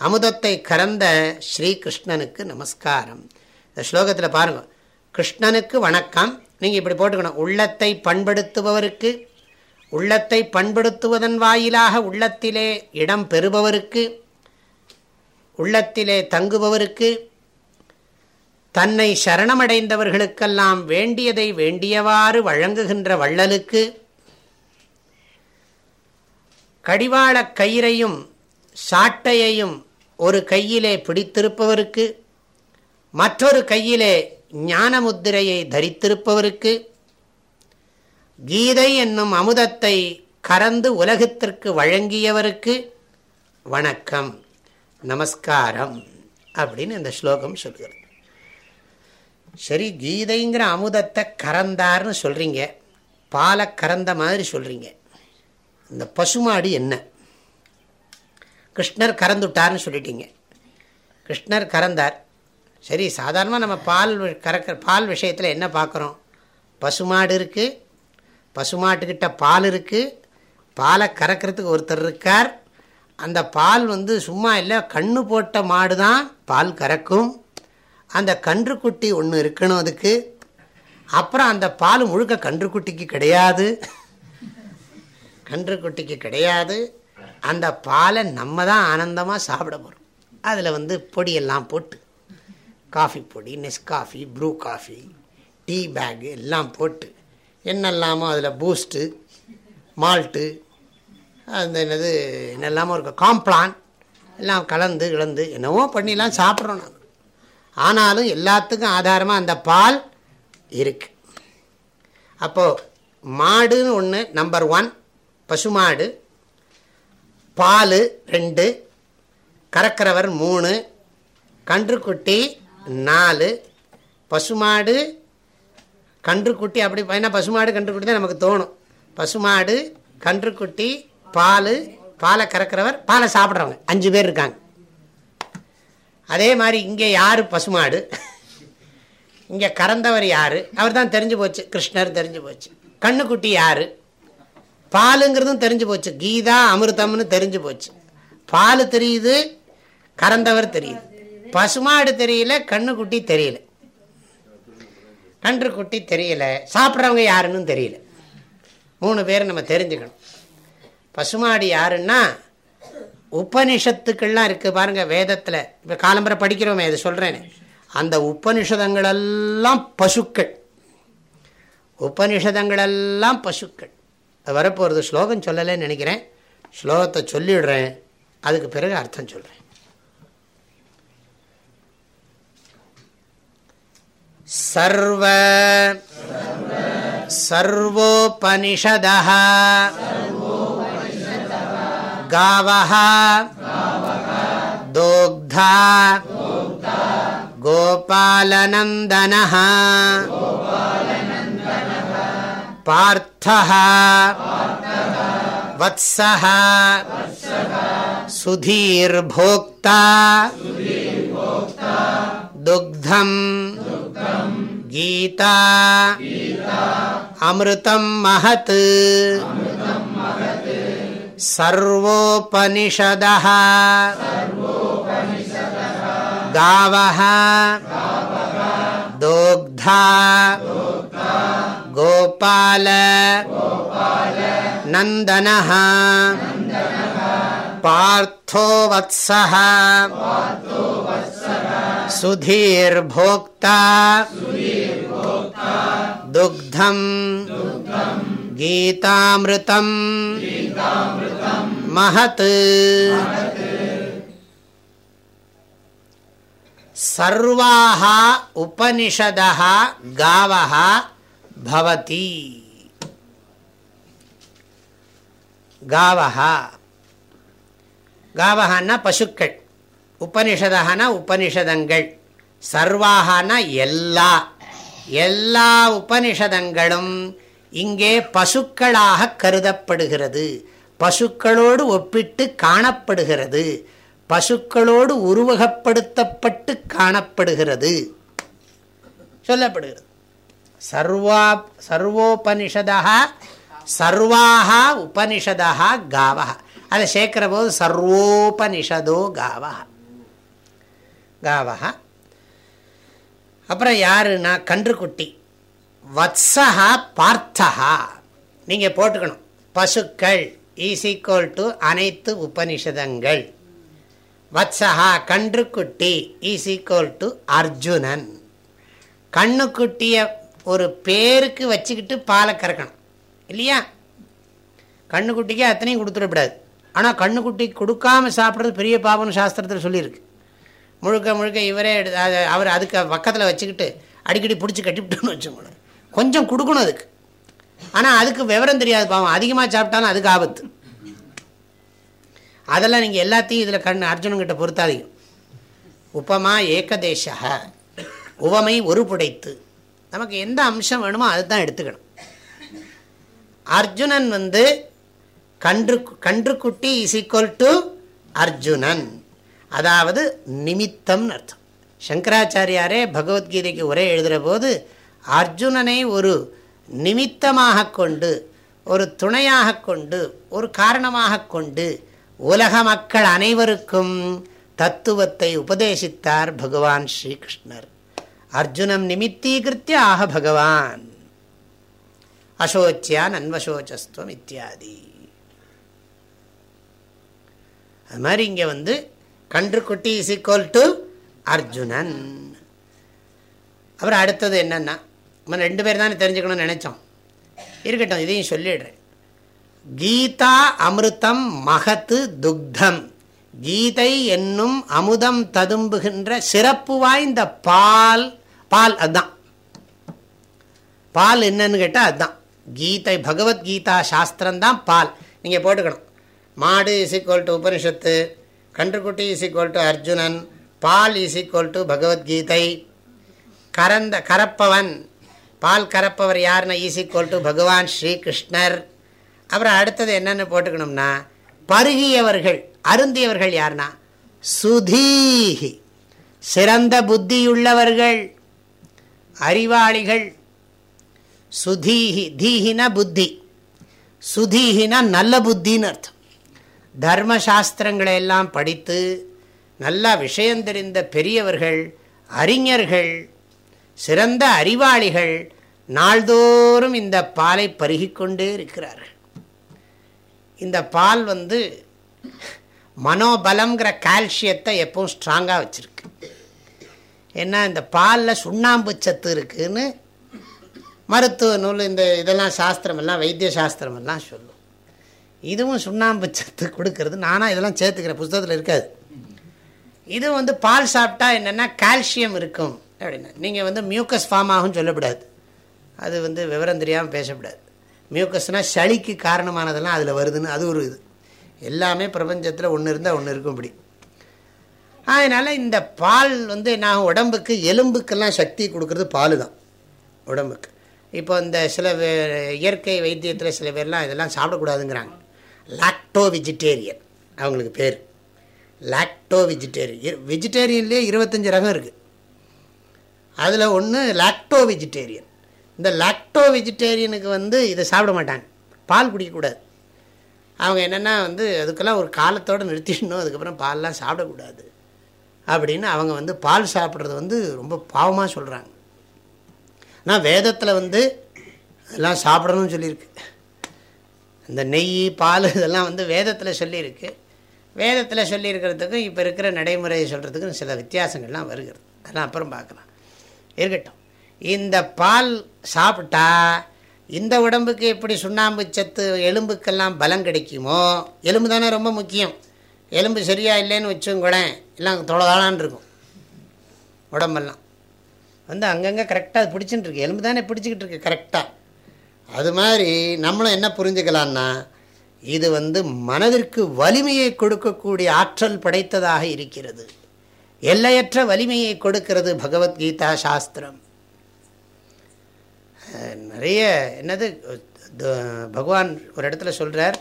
அமுதத்தை கறந்த ஸ்ரீகிருஷ்ணனுக்கு நமஸ்காரம். இந்த ஸ்லோகத்தில் பாருங்கள் கிருஷ்ணனுக்கு வணக்கம். நீங்கள் இப்படி போட்டுக்கணும். உள்ளத்தை பண்படுத்துபவருக்கு உள்ளத்தை பண்படுத்துவதன் வாயிலாக உள்ளத்திலே இடம் பெறுபவருக்கு உள்ளத்திலே தங்குபவருக்கு தன்னை சரணமடைந்தவர்களுக்கெல்லாம் வேண்டியதை வேண்டியவாறு வழங்குகின்ற வள்ளலுக்கு கடிவாளக் கயிறையும் சாட்டையையும் ஒரு கையிலே பிடித்திருப்பவருக்கு மற்றொரு கையிலே ஞான முத்திரையை தரித்திருப்பவருக்கு கீதை என்னும் அமுதத்தை கறந்து உலகத்திற்கு வழங்கியவருக்கு வணக்கம் நமஸ்காரம் அப்படின்னு இந்த ஸ்லோகம் சொல்கிறது. சரி கீதைங்கிற அமுதத்தை கறந்தார்னு சொல்கிறீங்க பாலை கறந்த மாதிரி சொல்கிறீங்க இந்த பசுமாடு என்ன? கிருஷ்ணர் கறந்துட்டார்னு சொல்லிட்டீங்க. கிருஷ்ணர் கறந்தார். சரி சாதாரணமாக நம்ம பால் கறக்கிற பால் விஷயத்தில் என்ன பார்க்குறோம்? பசுமாடு இருக்குது பசுமாட்டுக்கிட்ட பால் இருக்குது பாலை கறக்கிறதுக்கு ஒருத்தர் இருக்கார். அந்த பால் வந்து சும்மா இல்லை கண்ணு போட்ட மாடு தான் பால் கறக்கும். அந்த கன்றுக்குட்டி ஒன்று இருக்கணும் அதுக்கு. அப்புறம் அந்த பால் முழுக்க கன்றுக்குட்டிக்கு கிடையாது. கன்றுக்குட்டிக்கு கிடையாது. அந்த பாலை நம்ம தான் ஆனந்தமாக சாப்பிட போகிறோம் அதில் வந்து பொடியெல்லாம் போட்டு காஃபி பொடி Nescafe Bru coffee tea bag எல்லாம் போட்டு என்னெல்லாமோ அதில் பூஸ்ட்டு மால்ட்டு அந்த என்னது என்னெல்லாமோ இருக்கும். காம்ப்ளான் எல்லாம் கலந்து கிளந்து என்னவோ பண்ணிலாம் சாப்பிட்றோம் நாங்கள் ஆனாலும் எல்லாத்துக்கும் ஆதாரமாக அந்த பால் இருக்கு. அப்போது மாடுன்னு ஒன்று நம்பர் ஒன் பசுமாடு. பால் ரெண்டு. கறக்கிறவர் மூணு. கன்றுக்குட்டி நாலு. பசுமாடு கன்றுக்குட்டி அப்படி ஏன்னா பசுமாடு கன்றுக்குட்டி தான் நமக்கு தோணும். பசுமாடு கன்றுக்குட்டி பால் பாலை கறக்கிறவர் பாலை சாப்பிட்றவங்க. அஞ்சு பேர் இருக்காங்க. அதே மாதிரி இங்கே யார் பசுமாடு? இங்கே கறந்தவர் யார்? அவர் தான் தெரிஞ்சு போச்சு. கிருஷ்ணர் தெரிஞ்சு போச்சு. கண்ணுக்குட்டி யார்? பாலுங்கிறதும் தெரிஞ்சு போச்சு. கீதா அமிர்தம்னு தெரிஞ்சு போச்சு. பால் தெரியுது கறந்தவர் தெரியுது. பசுமாடு தெரியல கண்ணுக்குட்டி தெரியல. கன்றுக்குட்டி தெரியல. சாப்பிட்றவங்க யாருன்னு தெரியல. மூணு பேர் நம்ம தெரிஞ்சுக்கணும். பசுமாடு யாருன்னா உபனிஷத்துக்கள்லாம் இருக்குது பாருங்கள் வேதத்தில். இப்போ காலம்பரை படிக்கிறோமே அது சொல்கிறேனே அந்த உபனிஷதங்களெல்லாம் பசுக்கள். உபனிஷதங்களெல்லாம் பசுக்கள். அது வரப்போகிறது ஸ்லோகம் சொல்லலைன்னு நினைக்கிறேன். ஸ்லோகத்தை சொல்லிடுறேன். அதுக்கு பிறகு அர்த்தம் சொல்கிறேன் சர்வ சர்வோபனிஷதா. गावः दोग्धा गोपालनन्दनः पार्थः वत्सः सुधीर्भोक्ता दुग्धम् गीता अमृतं महत् सर्वोपनिषदः। गावः। दोग्धा। गोपाल। नन्दनः। पार्थो वत्सः सुधीर्भोक्ता। दुग्धम्। கீதாமிருத்தம் மகத் சர்வாக உபனிஷதா காவா பவதி காவகா காவகான்னா பசுக்கள் உபனிஷதகனா உபனிஷதங்கள் சர்வாகனா எல்லா। எல்லா உபனிஷதங்களும் இங்கே பசுக்களாக கருதப்படுகிறது. பசுக்களோடு ஒப்பிட்டு காணப்படுகிறது. பசுக்களோடு உருவகப்படுத்தப்பட்டு காணப்படுகிறது. சொல்லப்படுகிறது. சர்வா சர்வோபனிஷதா சர்வாக உபனிஷதா காவா அதை சேர்க்கிற போது சர்வோபனிஷதோ காவா காவா அப்புறம் யாருன்னா கன்றுக்குட்டி. வத்சா பார்த்தா நீங்கள் போட்டுக்கணும். பசுக்கள் ஈஸ் ஈக்குவல் டு அனைத்து உபனிஷதங்கள். வத்சா கன்றுக்குட்டி ஈஸ் ஈக்குவல் டு அர்ஜுனன். கண்ணுக்குட்டியை ஒரு பேருக்கு வச்சுக்கிட்டு பாலை கறக்கணும். இல்லையா? கண்ணுக்குட்டிக்கு அத்தனையும் கொடுத்துடக்கூடாது. ஆனால் கண்ணுக்குட்டி கொடுக்காம சாப்பிட்றது பெரிய பாவம்னு சாஸ்திரத்தில் சொல்லியிருக்கு. முழுக்க முழுக்க இவரே அவர் அதுக்கு பக்கத்தில் வச்சுக்கிட்டு அடிக்கடி பிடிச்சி கட்டிவிட்டோன்னு வச்சுக்கணும் கொஞ்சம் கொடுக்கணும் அதுக்கு. ஆனால் அதுக்கு விவரம் தெரியாது பாவம். அதிகமாக சாப்பிட்டாலும் அதுக்கு ஆபத்து. அதெல்லாம் நீங்கள் எல்லாத்தையும் இதில் கண் அர்ஜுனங்கிட்ட பொறுத்தாதீங்க. உப்பமா ஏகதேச உவமை ஒரு புடைத்து நமக்கு எந்த அம்சம் வேணுமோ அதுதான் எடுத்துக்கணும். அர்ஜுனன் வந்து கன்று கன்றுக்குட்டி இஸ் ஈக்குவல் டு அர்ஜுனன். அதாவது நிமித்தம்னு அர்த்தம். சங்கராச்சாரியாரே பகவத்கீதைக்கு உரை எழுதுகிற போது அர்ஜுனனை ஒரு நிமித்தமாக கொண்டு ஒரு துணையாக கொண்டு ஒரு காரணமாக கொண்டு உலக மக்கள் அனைவருக்கும் தத்துவத்தை உபதேசித்தார் பகவான் ஸ்ரீகிருஷ்ணர். அர்ஜுனம் நிமித்தீகிருத்திய ஆக பகவான். அசோச்சியான் அன்வசோச்சஸ்துவம் இத்தியாதி. அது மாதிரி இங்கே வந்து கன்றுக்குட்டி இஸ் ஈக்குவல் டு அர்ஜுனன். அப்புறம் அடுத்தது என்னென்னா நம்ம ரெண்டு பேர் தானே தெரிஞ்சுக்கணும்னு நினச்சோம். இருக்கட்டும் இதையும் சொல்லிடுறேன். கீதா அமிர்தம் மகத்து துக்தம். கீதை என்னும் அமுதம் ததும்புகின்ற சிறப்பு வாய்ந்த பால் பால் அதுதான் பால் என்னன்னு கேட்டால் அதுதான் கீதை பகவத்கீதா சாஸ்திரம்தான் பால். நீங்கள் போட்டுக்கணும். மாடு இஸ் ஈக்குவல் டு உபனிஷத்து கன்றுக்குட்டி இஸ் ஈக்குவல் டு அர்ஜுனன் பால் இஸ் ஈக்குவல் டு பகவத்கீதை. கரந்த கரப்பவன் பால் கரப்பவர் யாருன்னா ஈஸி ஈக்குவல் டு பகவான் ஸ்ரீகிருஷ்ணர். அப்புறம் அடுத்தது என்னென்னு போட்டுக்கணும்னா பருகியவர்கள் அருந்தியவர்கள் யாருன்னா சுதீஹி. சிறந்த புத்தியுள்ளவர்கள் அறிவாளிகள். சுதீஹி தீஹின புத்தி. சுதீஹினா நல்ல புத்தின்னு அர்த்தம். தர்மசாஸ்திரங்களை எல்லாம் படித்து நல்லா விஷயம் தெரிந்த பெரியவர்கள் அறிஞர்கள் சிறந்த அறிவாளிகள் நாள்தோறும் இந்த பாலை பருகிக்கொண்டே இருக்கிறார்கள். இந்த பால் வந்து மனோபலம்ங்கிற கால்சியத்தை எப்பவும் ஸ்ட்ராங்காக வச்சுருக்கு. ஏன்னா இந்த பாலில் சுண்ணாம்பு சத்து இருக்குதுன்னு மருத்துவ நூல் இந்த இதெல்லாம் சாஸ்திரமெல்லாம் வைத்திய சாஸ்திரமெல்லாம் சொல்லும். இதுவும் சுண்ணாம்பு சத்து கொடுக்கறது. நானாக இதெல்லாம் சேர்த்துக்கிறேன் புஸ்தகத்தில் இருக்காது. இது வந்து பால் சாப்பிட்டா என்னென்னா கால்சியம் இருக்கும். அப்படின்னா நீங்கள் வந்து மியூக்கஸ் ஃபார்ம் ஆகும் சொல்லக்கூடாது அது வந்து விவரம் தெரியாமல் பேசக்கூடாது மியூக்கஸ்னால் சளிக்கு காரணமானதெல்லாம் அதில் வருதுன்னு அது ஒரு இது. எல்லாமே பிரபஞ்சத்தில் ஒன்று இருந்தால் ஒன்று இருக்கும் இப்படி. அதனால் இந்த பால் வந்து நான் உடம்புக்கு எலும்புக்கெல்லாம் சக்தி கொடுக்குறது பால் தான் உடம்புக்கு. இப்போ இந்த சில இயற்கை வைத்தியத்தில் சில பேர்லாம் இதெல்லாம் சாப்பிடக்கூடாதுங்கிறாங்க. லாக்டோ வெஜிடேரியன் அவங்களுக்கு பேர். லாக்டோ வெஜிடேரியன் வெஜிடேரியன்லேயே இருபத்தஞ்சி ரகம் இருக்குது அதில் ஒன்று லாக்டோ வெஜிடேரியன் இந்த லாக்டோ வெஜிடேரியனுக்கு வந்து இதை சாப்பிட மாட்டாங்க. பால் குடிக்கக்கூடாது அவங்க என்னென்னா வந்து அதுக்கெல்லாம் ஒரு காலத்தோடு நிறுத்திடணும். அதுக்கப்புறம் பால்லாம் சாப்பிடக்கூடாது. அப்படின்னு அவங்க வந்து பால் சாப்பிட்றது வந்து ரொம்ப பாவமாக சொல்கிறாங்க ஆனால் வேதத்தில் வந்து அதெல்லாம் சாப்பிடணும்னு சொல்லியிருக்கு. இந்த நெய் பால் இதெல்லாம் வந்து வேதத்தில் சொல்லியிருக்கு. வேதத்தில் சொல்லியிருக்கிறதுக்கும் இப்போ இருக்கிற நடைமுறையை சொல்கிறதுக்கும் சில வித்தியாசங்கள்லாம் வருகிறது. அதெல்லாம் அப்புறம் பார்க்கலாம். இருக்கட்டும். இந்த பால் சாப்பிட்டா இந்த உடம்புக்கு எப்படி சுண்ணாம்பு சத்து எலும்புக்கெல்லாம் பலம் கிடைக்குமோ? எலும்பு தானே ரொம்ப முக்கியம். எலும்பு சரியாக இல்லைன்னு வச்சுங்கூடேன் எல்லாம் தொலைதாளான் இருக்கும். உடம்பெல்லாம். வந்து அங்கங்கே கரெக்டாக அது பிடிச்சிட்டு இருக்கு. எலும்பு தானே பிடிச்சிக்கிட்டு இருக்கு கரெக்டாக அது மாதிரி நம்மளும் என்ன புரிஞ்சுக்கலான்னா இது வந்து மனதிற்கு வலிமையை கொடுக்கக்கூடிய ஆற்றல் படைத்ததாக இருக்கிறது. எல்லையற்ற வலிமையை கொடுக்கிறது பகவத்கீதா சாஸ்திரம். நிறைய என்னது பகவான் ஒரு இடத்துல சொல்கிறார்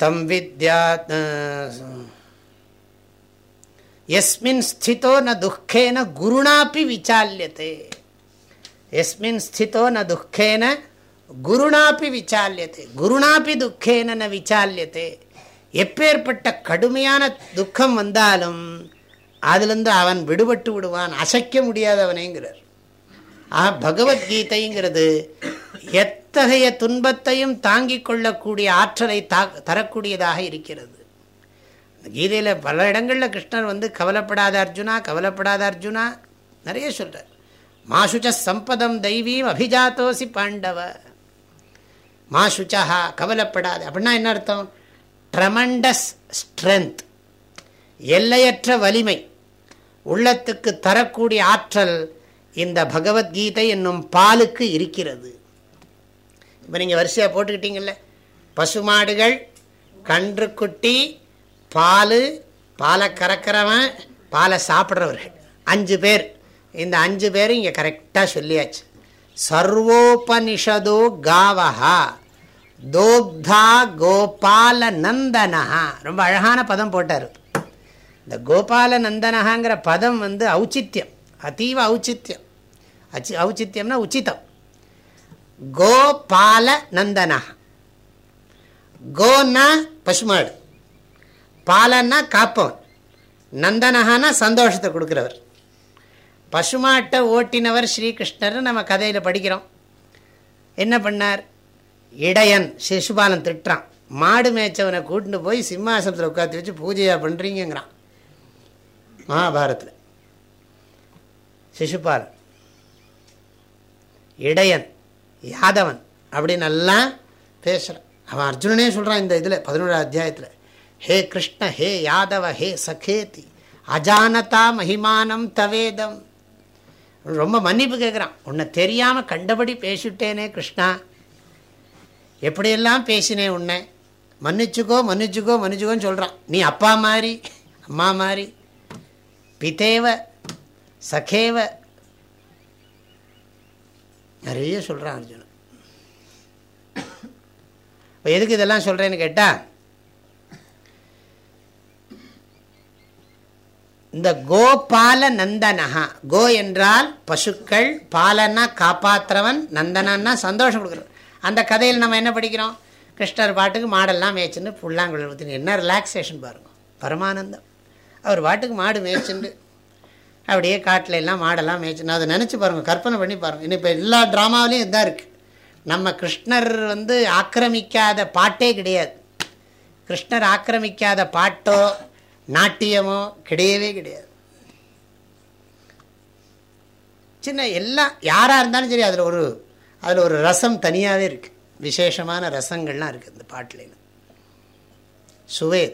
தம் வித்யா எஸ்மின் ஸ்திதோ ந துக்கேன குருணாப்பி விசால்யத்தை எஸ்மின் ஸ்திதோ ந துக்கேன குருணாப்பி விசால்யத்தை குருணாப்பி துக்கேன ந விசால்யத்தை எப்பேற்பட்ட கடுமையான துக்கம் வந்தாலும் அதுலேருந்து அவன் விடுபட்டு விடுவான் அசைக்க முடியாதவனேங்கிறார். ஆ பகவத்கீதைங்கிறது எத்தகைய துன்பத்தையும் தாங்கி கொள்ளக்கூடிய ஆற்றலை தா தரக்கூடியதாக இருக்கிறது. கீதையில் பல இடங்களில் கிருஷ்ணர் வந்து கவலைப்படாத அர்ஜுனா கவலைப்படாத அர்ஜுனா நிறைய சொல்கிறார் மாசுச்ச சம்பதம் தெய்வீம் அபிஜாத்தோசி பாண்டவ. மாசுச்சா கவலைப்படாது. அப்படின்னா என்ன அர்த்தம்? ட்ரமண்டஸ் ஸ்ட்ரென்த் எல்லையற்ற வலிமை. உள்ளத்துக்கு தரக்கூடிய ஆற்றல் இந்த பகவத்கீதை என்னும் பாலுக்கு இருக்கிறது. இப்போ நீங்கள் வரிசையாக போட்டுக்கிட்டீங்கல்ல. பசுமாடுகள் கன்றுக்குட்டி பால் பாலை கறக்கிறவன் பாலை சாப்பிட்றவர்கள். அஞ்சு பேர். இந்த அஞ்சு பேரும் இங்கே கரெக்டாக சொல்லியாச்சு. சர்வோபனிஷதோ காவஹா. தோக்தா கோபால நந்தனஹா ரொம்ப அழகான பதம் போட்டார். இந்த கோபால நந்தனஹாங்கிற பதம் வந்து ஔச்சித்யம். அதீவ ஔச்சித்யம். அச்சி ஔச்சித்யம்னா உச்சிதம். கோபால நந்தனா கோன்னா பசுமாடு. பாலன்னா காப்பவன். நந்தனஹானா சந்தோஷத்தை கொடுக்குறவர். பசுமாட்டை ஓட்டினவர் ஸ்ரீகிருஷ்ணர் நம்ம கதையில் படிக்கிறோம். என்ன பண்ணார்? இடையன் சிசுபாலன் திட்டுறான். மாடு மேய்ச்சவனை கூட்டிட்டு போய் சிம்மாசனத்தில் உட்காந்து வச்சு பூஜையாக பண்ணுறீங்கிறான் மகாபாரத்தில் சிசுபாலன். இடையன் யாதவன் அப்படின்னு எல்லாம் பேசுகிறான் அவன் அர்ஜுனனே சொல்கிறான் இந்த இதில் பதினோரு அத்தியாயத்தில். ஹே கிருஷ்ண ஹே யாதவ ஹே சகேதி அஜானதா மகிமானம் தவேதம். ரொம்ப மன்னிப்பு கேட்குறான் உன்னை தெரியாமல் கண்டபடி பேசிவிட்டேனே கிருஷ்ணா. எப்படியெல்லாம் பேசினேன் உன்னை? மன்னிச்சுக்கோ மன்னிச்சுக்கோ மன்னிச்சுக்கோன்னு சொல்கிறான் நீ அப்பா மாதிரி அம்மா மாதிரி பிதேவ சகேவ. நிறைய சொல்கிறான் அர்ஜுனன். இப்போ எதுக்கு இதெல்லாம் சொல்கிறேன்னு கேட்டால் இந்த கோபால நந்தனஹா. கோ என்றால் பசுக்கள் பாலன்னா காப்பாற்றுறவன் நந்தனன்னா சந்தோஷம் கொடுக்குறவன். அந்த கதையில் நம்ம என்ன படிக்கிறோம்? கிருஷ்ணர் பாட்டுக்கு மாடெல்லாம் மேய்ச்சுன்னு புல்லாங்குழல் ஊற்றினு என்ன ரிலாக்ஸேஷன் பாருங்கள் பரமானந்தம். அவர் பாட்டுக்கு மாடு மேய்ச்சுண்டு அப்படியே காட்டில் எல்லாம் மாடெல்லாம் மேய்ச்சுன்னு அதை நினச்சி பாருங்கள் கற்பனை பண்ணி பாருங்கள் இன்னும் இப்போ எல்லா ட்ராமாவிலையும் இதுதான் இருக்குது நம்ம கிருஷ்ணர் வந்து ஆக்கிரமிக்காத பாட்டே கிடையாது. கிருஷ்ணர் ஆக்கிரமிக்காத பாட்டோ நாட்டியமோ கிடையவே கிடையாது. சின்ன எல்லாம் யாராக இருந்தாலும் சரி அதில் ஒரு அதில் ஒரு ரசம் தனியாகவே இருக்குது விசேஷமான ரசங்கள்லாம் இருக்குது இந்த பாட்டில். சுவே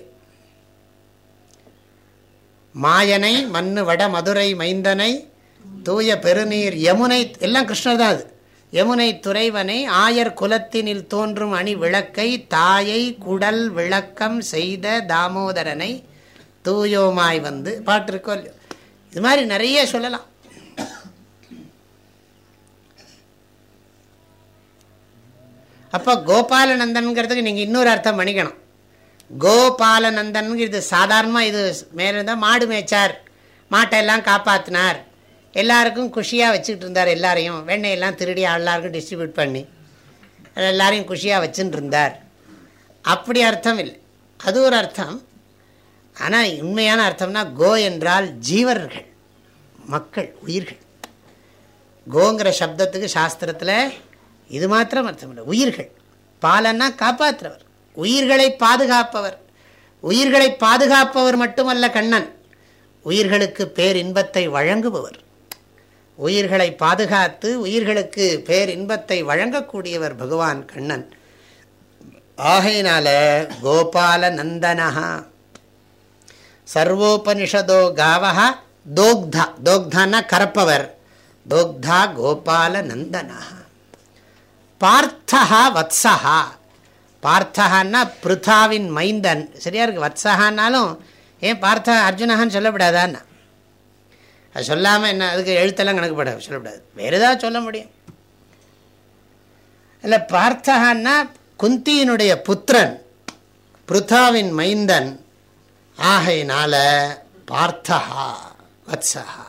மாயனை மண்ணு வட மதுரை மைந்தனை தூய பெருநீர் யமுனை எல்லாம் கிருஷ்ணர் தான் அது. யமுனை துறைவனை ஆயர் குலத்தினில் தோன்றும் அணி விளக்கை தாயை குடல் விளக்கம் செய்த தாமோதரனை தூயோமாய் வந்து பாட்டு இருக்கோ இல்லையோ? இது மாதிரி நிறைய சொல்லலாம். அப்போ கோபாலநந்தன்கிறதுக்கு நீங்கள் இன்னொரு அர்த்தம் பண்ணிக்கணும். கோபாலநந்தன் இது சாதாரணமாக இது மேலே இருந்தால் மாடு மேய்ச்சார் மாட்டை எல்லாம் காப்பாற்றினார் எல்லாருக்கும் குஷியாக வச்சுக்கிட்டு இருந்தார் எல்லாரையும். வெண்ணையெல்லாம் திருடி எல்லாருக்கும் டிஸ்ட்ரிபியூட் பண்ணி எல்லாரையும் குஷியாக வச்சுட்டு இருந்தார். அப்படி அர்த்தம் இல்லை. அது ஒரு அர்த்தம். ஆனால் உண்மையான அர்த்தம்னா கோ என்றால் ஜீவர்கள் மக்கள் உயிர்கள். கோங்கிற சப்தத்துக்கு சாஸ்திரத்தில் இது மாத்திரம் அர்த்தம் இல்லை. உயிர்கள். பாலன்னா காப்பாற்றுறவர். உயிர்களை பாதுகாப்பவர். உயிர்களை பாதுகாப்பவர் மட்டுமல்ல கண்ணன். உயிர்களுக்கு பேரின்பத்தை வழங்குபவர். உயிர்களை பாதுகாத்து உயிர்களுக்கு பேரின்பத்தை வழங்கக்கூடியவர் பகவான் கண்ணன். ஆகையினால கோபால நந்தனஹா சர்வோபனிஷதோ காவா தோக்தா. தோக்தான்னா கரப்பவர் தோக்தா கோபால நந்தனா பார்த்தஹா வத்சஹா. பார்த்தஹான்னா பிருத்தாவின் மைந்தன். சரியா இருக்கு? வத்சஹான்னாலும் ஏன் பார்த்த அர்ஜுனஹான்னு சொல்லப்படாதான்னா? அது சொல்லாமல் என்ன அதுக்கு எழுத்தெல்லாம் கணக்குப்படாது சொல்லப்படாது. வேறு ஏதாவது சொல்ல முடியும். இல்லை பார்த்தஹான்னா குந்தியினுடைய புத்திரன் பிருத்தாவின் மைந்தன். ஆகையினால பார்த்தஹா வத்சஹா.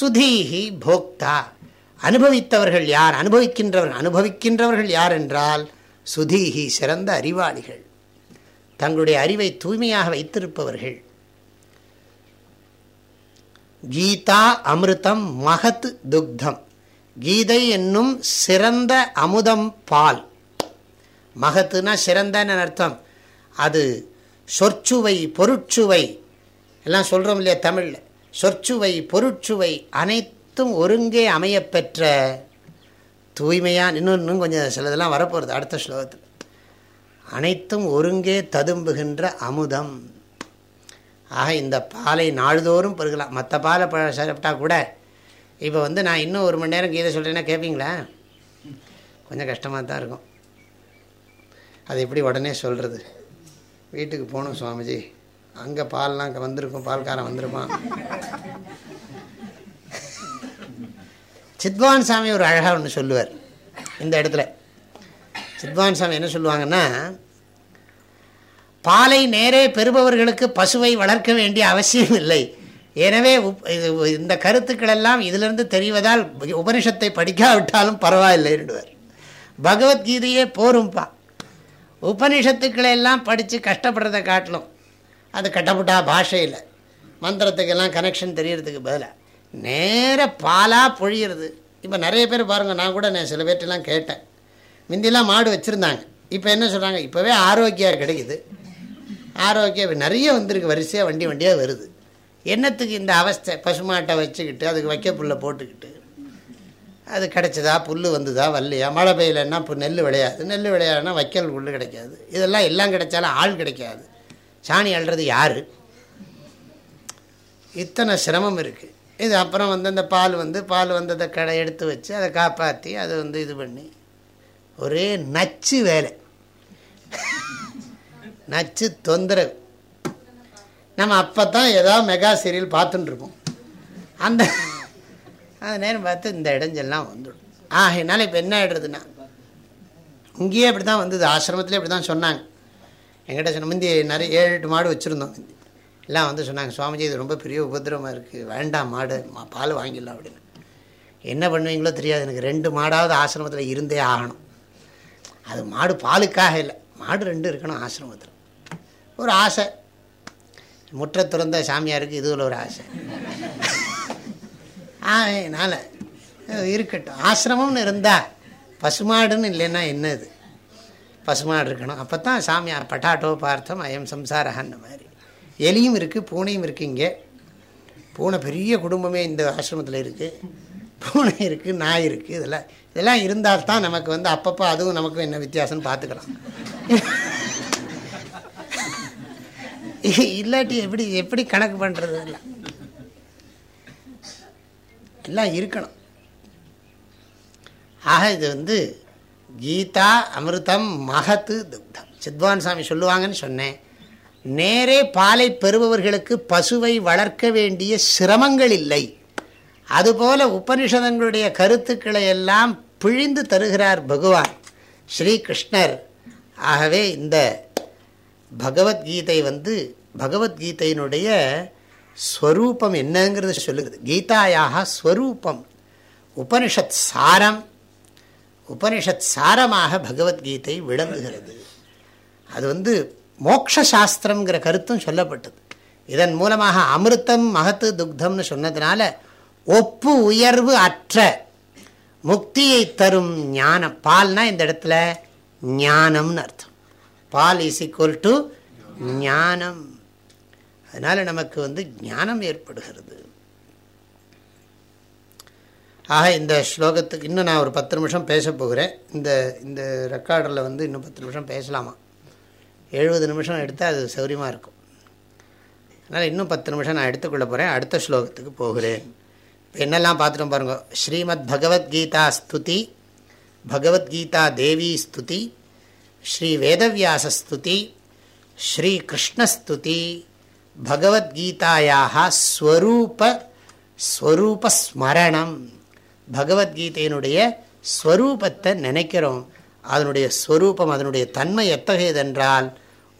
சுதீஹி போக்தா. அனுபவித்தவர்கள் யார்? அனுபவிக்கின்றவர்கள் அனுபவிக்கின்றவர்கள் யார் என்றால் சுதீகி சிறந்த அறிவாளிகள். தங்களுடைய அறிவை தூய்மையாக வைத்திருப்பவர்கள். கீதா அமிர்தம் மகத் துக்தம். கீதை என்னும் சிறந்த அமுதம் பால். மகத்துனா சிறந்தன்னு அர்த்தம். அது சொற்சுவை பொருட்சுவை எல்லாம் சொல்கிறோம் இல்லையா தமிழில்? சொற்சுவை பொருட்சுவை அனைத்து அனைத்தும் ஒருங்கே அமையப்பெற்ற தூய்மையாக இன்னும் இன்னும் கொஞ்சம் சிலதெல்லாம் வரப்போகிறது அடுத்த ஸ்லோகத்தில். அனைத்தும் ஒருங்கே ததும்புகின்ற அமுதம். ஆக இந்த பாலை நாள்தோறும் பருகலாம். மற்ற பாலை ப சாப்பிட்டா கூட இப்போ வந்து நான் இன்னும் ஒரு மணி நேரம் கீதை சொல்கிறேன்னா கேட்பீங்களா கொஞ்சம் கஷ்டமாக தான் இருக்கும். அது எப்படி உடனே சொல்கிறது வீட்டுக்கு போகணும் சுவாமிஜி. அங்கே பால்லாம் வந்திருக்கும் பால்காரன் வந்திருப்பான். சித்வான் சாமி ஒரு அழகாக ஒன்று சொல்லுவார். இந்த இடத்துல. சித்வான் சாமி என்ன சொல்லுவாங்கன்னா பாலை நேரே பெறுபவர்களுக்கு பசுவை வளர்க்க வேண்டிய அவசியம் இல்லை. எனவே இந்த கருத்துக்கள் எல்லாம் இதிலிருந்து தெரிவதால் உபனிஷத்தை படிக்காவிட்டாலும் பரவாயில்லைன்னுவார் பகவத்கீதையே போரும்பா. உபனிஷத்துக்களை எல்லாம் படித்து கஷ்டப்படுறதை காட்டிலும் அது கட்டப்பட்டா பாஷையில். மந்திரத்துக்கெல்லாம் கனெக்ஷன் தெரியறதுக்கு பதிலாக நேர பாலாக பொழியிறது. இப்போ நிறைய பேர் பாருங்கள் நான் கூட நான் சில பேர்ட்டெல்லாம் கேட்டேன். முந்தியெல்லாம் மாடு வச்சுருந்தாங்க. இப்போ என்ன சொல்கிறாங்க இப்போவே ஆரோக்கியம் கிடைக்குது. ஆரோக்கியம் நிறைய வந்திருக்கு வரிசையாக வண்டி வண்டியாக வருது. என்னத்துக்கு இந்த அவஸ்தை? பசுமாட்டை வச்சுக்கிட்டு அதுக்கு வைக்க புல்லை போட்டுக்கிட்டு. அது கிடச்சதா? புல் வந்துதா? வரலையா? மழை பெய்யலைன்னா இப்போ நெல் விளையாது. நெல் விளையாடுனா வைக்கல் புல் கிடைக்காது. இதெல்லாம் எல்லாம் கிடைச்சாலும் ஆள் கிடைக்காது. சாணி அழுறது யார்? இத்தனை சிரமம் இருக்குது இது அப்புறம் வந்து அந்த பால் வந்து பால் வந்ததை கடை எடுத்து வச்சு அதை காப்பாற்றி அதை வந்து இது பண்ணி. ஒரே நச்சு வேலை. நச்சு தொந்தரவு. நம்ம அப்போ தான் ஏதாவது மெகா சீரியல் பார்த்துட்டுருப்போம். அந்த அந்த நேரம் பார்த்து இந்த இடைஞ்செல்லாம் வந்துடும். ஆகையினால இப்போ என்ன ஆகிடுறதுன்னா இங்கேயே அப்படி தான் வந்தது. ஆசிரமத்திலே இப்படி தான் சொன்னாங்க. எங்கிட்ட சொன்ன முந்தி நிறைய ஏழு எட்டு மாடு வச்சுருந்தோம் முந்தி. எல்லாம் வந்து சொன்னாங்க சுவாமிஜி இது ரொம்ப பெரிய உபதிரவமாக இருக்குது வேண்டாம் மாடு பால் வாங்கிடலாம் அப்படின்னு. என்ன பண்ணுவீங்களோ தெரியாது. எனக்கு ரெண்டு மாடாவது ஆசிரமத்தில் இருந்தே ஆகணும். அது மாடு பாலுக்காக இல்லை. மாடு ரெண்டு இருக்கணும் ஆசிரமத்தில். ஒரு ஆசை. முற்ற துறந்த சாமியாருக்கு இதுவில் ஒரு ஆசை. அதனால் இருக்கட்டும். ஆசிரமம்னு இருந்தால் பசுமாடுன்னு இல்லைன்னா என்னது? பசுமாடு இருக்கணும். அப்போ தான் சாமியார் பட்டாட்டோ பார்த்தம் அயம் சம்சாரகான்னு மாதிரி. எலியும் இருக்குது பூனையும் இருக்குது இங்கே. பூனை பெரிய குடும்பமே இந்த ஆசிரமத்தில் இருக்குது பூனை இருக்குது நாய் இருக்குது இதெல்லாம் இதெல்லாம் இருந்தால் தான் நமக்கு வந்து அப்பப்போ அதுவும் நமக்கும் என்ன வித்தியாசம்னு பார்த்துக்கலாம் இல்லாட்டி எப்படி எப்படி கணக்கு பண்ணுறது எல்லாம் எல்லாம் இருக்கணும். ஆக இது வந்து கீதா அமிர்தம் மகத்து துக்தம். சித்வான் சாமி சொல்லுவாங்கன்னு சொன்னேன். நேரே பாலை பெறுபவர்களுக்கு பசுவை வளர்க்க வேண்டிய சிரமங்கள் இல்லை. அதுபோல உபனிஷதங்களுடைய கருத்துக்களை எல்லாம் பிழிந்து தருகிறார் பகவான் ஸ்ரீகிருஷ்ணர். ஆகவே இந்த பகவத்கீதை வந்து பகவத்கீதையினுடைய ஸ்வரூபம் என்னங்கிறது சொல்லுகிறது. கீதாயாக ஸ்வரூபம் உபனிஷத் சாரம் உபனிஷத் சாரமாக பகவத்கீதை விளங்குகிறது. அது வந்து மோக்ஷாஸ்திரங்கிற கருத்தும் சொல்லப்பட்டது. இதன் மூலமாக அமிர்தம் மகத்து துக்தம்னு சொன்னதுனால ஒப்பு உயர்வு அற்ற முக்தியை தரும் ஞானம். பால்னா இந்த இடத்துல ஞானம்னு அர்த்தம். பால் இஸ் ஈக்குவல் டு ஞானம். அதனால் நமக்கு வந்து ஞானம் ஏற்படுகிறது. ஆக இந்த ஸ்லோகத்துக்கு இன்னும் நான் ஒரு பத்து நிமிஷம் பேச போகிறேன். இந்த இந்த ரெக்கார்டரில் வந்து இன்னும் பத்து நிமிஷம் பேசலாமா? எழுபது நிமிஷம் எடுத்தால் அது சௌரியமாக இருக்கும். அதனால் இன்னும் பத்து நிமிஷம் நான் எடுத்துக்கொள்ள போகிறேன் அடுத்த ஸ்லோகத்துக்கு போகிறேன். இப்போ என்னெல்லாம் பார்த்துட்டோம் பாருங்க. ஸ்ரீமத் பகவத்கீதா ஸ்துதி பகவத்கீதா தேவி ஸ்துதி ஸ்ரீ வேதவியாச ஸ்துதி ஸ்ரீ கிருஷ்ணஸ்துதி பகவத்கீதாயாக ஸ்வரூப ஸ்வரூபஸ்மரணம் பகவத்கீதையினுடைய ஸ்வரூபத்தை நினைக்கிறோம். அதனுடைய ஸ்வரூபம் அதனுடைய தன்மை எத்தகையதென்றால்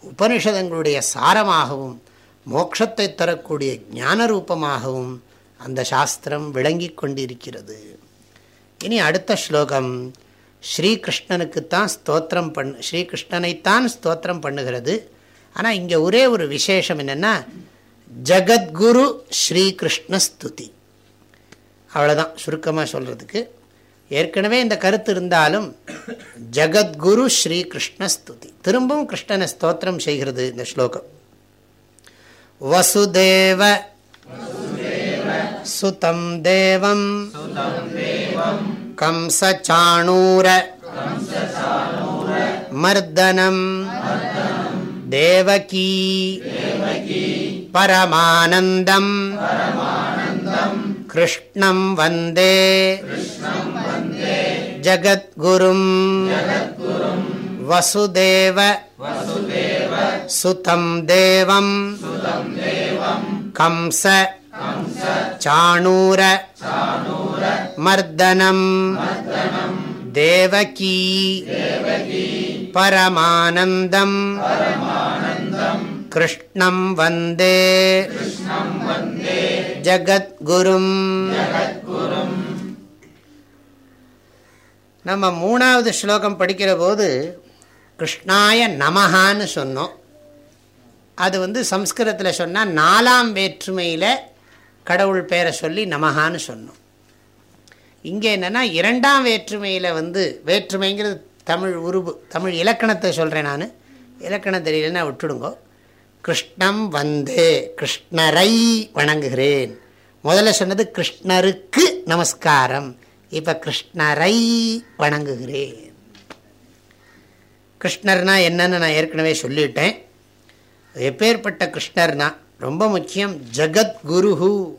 உபனிஷதங்களுடைய சாரமாகவும் மோட்சத்தை தரக்கூடிய ஞான ரூபமாகவும் அந்த சாஸ்திரம் விளங்கி கொண்டிருக்கிறது. இனி அடுத்த ஸ்லோகம் ஸ்ரீகிருஷ்ணனுக்குத்தான் ஸ்தோத்திரம் பண் ஸ்ரீகிருஷ்ணனைத்தான் ஸ்தோத்திரம் பண்ணுகிறது. ஆனால் இங்கே ஒரே ஒரு விசேஷம் என்னென்னா ஜகத்குரு ஸ்ரீகிருஷ்ண ஸ்துதி அவ்வளோதான் சுருக்கமாக சொல்கிறதுக்கு ஏற்கனவே இந்த கருத்து இருந்தாலும் ஜகத்குரு ஸ்ரீ கிருஷ்ணஸ்துதி திரும்பவும் கிருஷ்ணனை ஸ்தோத்திரம் செய்கிறது இந்த ஸ்லோகம். வசுதேவ சுதம் தேவம் கம்சச்சாணூர மர்தனம் தேவகீ பரமானந்தம் கிருஷ்ணம் வந்தே. ஜகத்குரும். வசுதேவ. சுதம் தேவம். கம்ச. சாணூர. மர்தனம். தேவகீ. பரமானந்தம். கிருஷ்ணம் வந்தே. ஜகத்குரும். நம்ம மூணாவது ஸ்லோகம் படிக்கிற போது கிருஷ்ணாய நமஹான்னு சொன்னோம். அது வந்து சம்ஸ்கிருதத்தில் சொன்னால் நாலாம் வேற்றுமையில் கடவுள் பேரை சொல்லி நமஹான்னு சொன்னோம். இங்கே என்னென்னா இரண்டாம் வேற்றுமையில் வந்து வேற்றுமைங்கிறது தமிழ் உருபு தமிழ் இலக்கணத்தை சொல்கிறேன் நான். இலக்கணம் தெரியலன்னா விட்டுடுங்கோ. கிருஷ்ணம் வந்து கிருஷ்ணரை வணங்குகிறேன். முதல்ல சொன்னது கிருஷ்ணருக்கு நமஸ்காரம். இப்போ கிருஷ்ணரை வணங்குகிறேன். கிருஷ்ணர்னா என்னன்னு நான் ஏற்கனவே சொல்லிட்டேன். எப்பேற்பட்ட கிருஷ்ணர்னா ரொம்ப முக்கியம் ஜகத்குருஹு.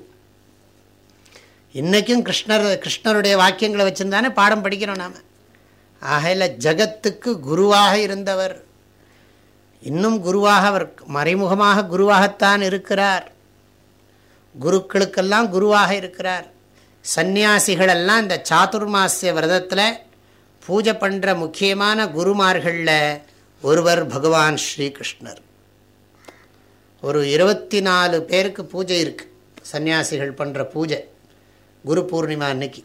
இன்றைக்கும் கிருஷ்ணர் கிருஷ்ணருடைய வாக்கியங்களை வச்சுருந்தானே பாடம் படிக்கிறோம் நாம். ஆகையில் ஜகத்துக்கு குருவாக இருந்தவர். இன்னும் குருவாக அவர் மறைமுகமாக குருவாகத்தான் இருக்கிறார். குருக்களுக்கெல்லாம் குருவாக இருக்கிறார். சந்நியாசிகளெல்லாம் இந்த சாதுர்மாசிய விரதத்தில் பூஜை பண்ணுற முக்கியமான குருமார்களில் ஒருவர் பகவான் ஸ்ரீகிருஷ்ணர். ஒரு இருபத்தி நாலு பேருக்கு பூஜை இருக்குது சன்னியாசிகள் பண்ணுற பூஜை. குரு பூர்ணிமா அன்னைக்கு.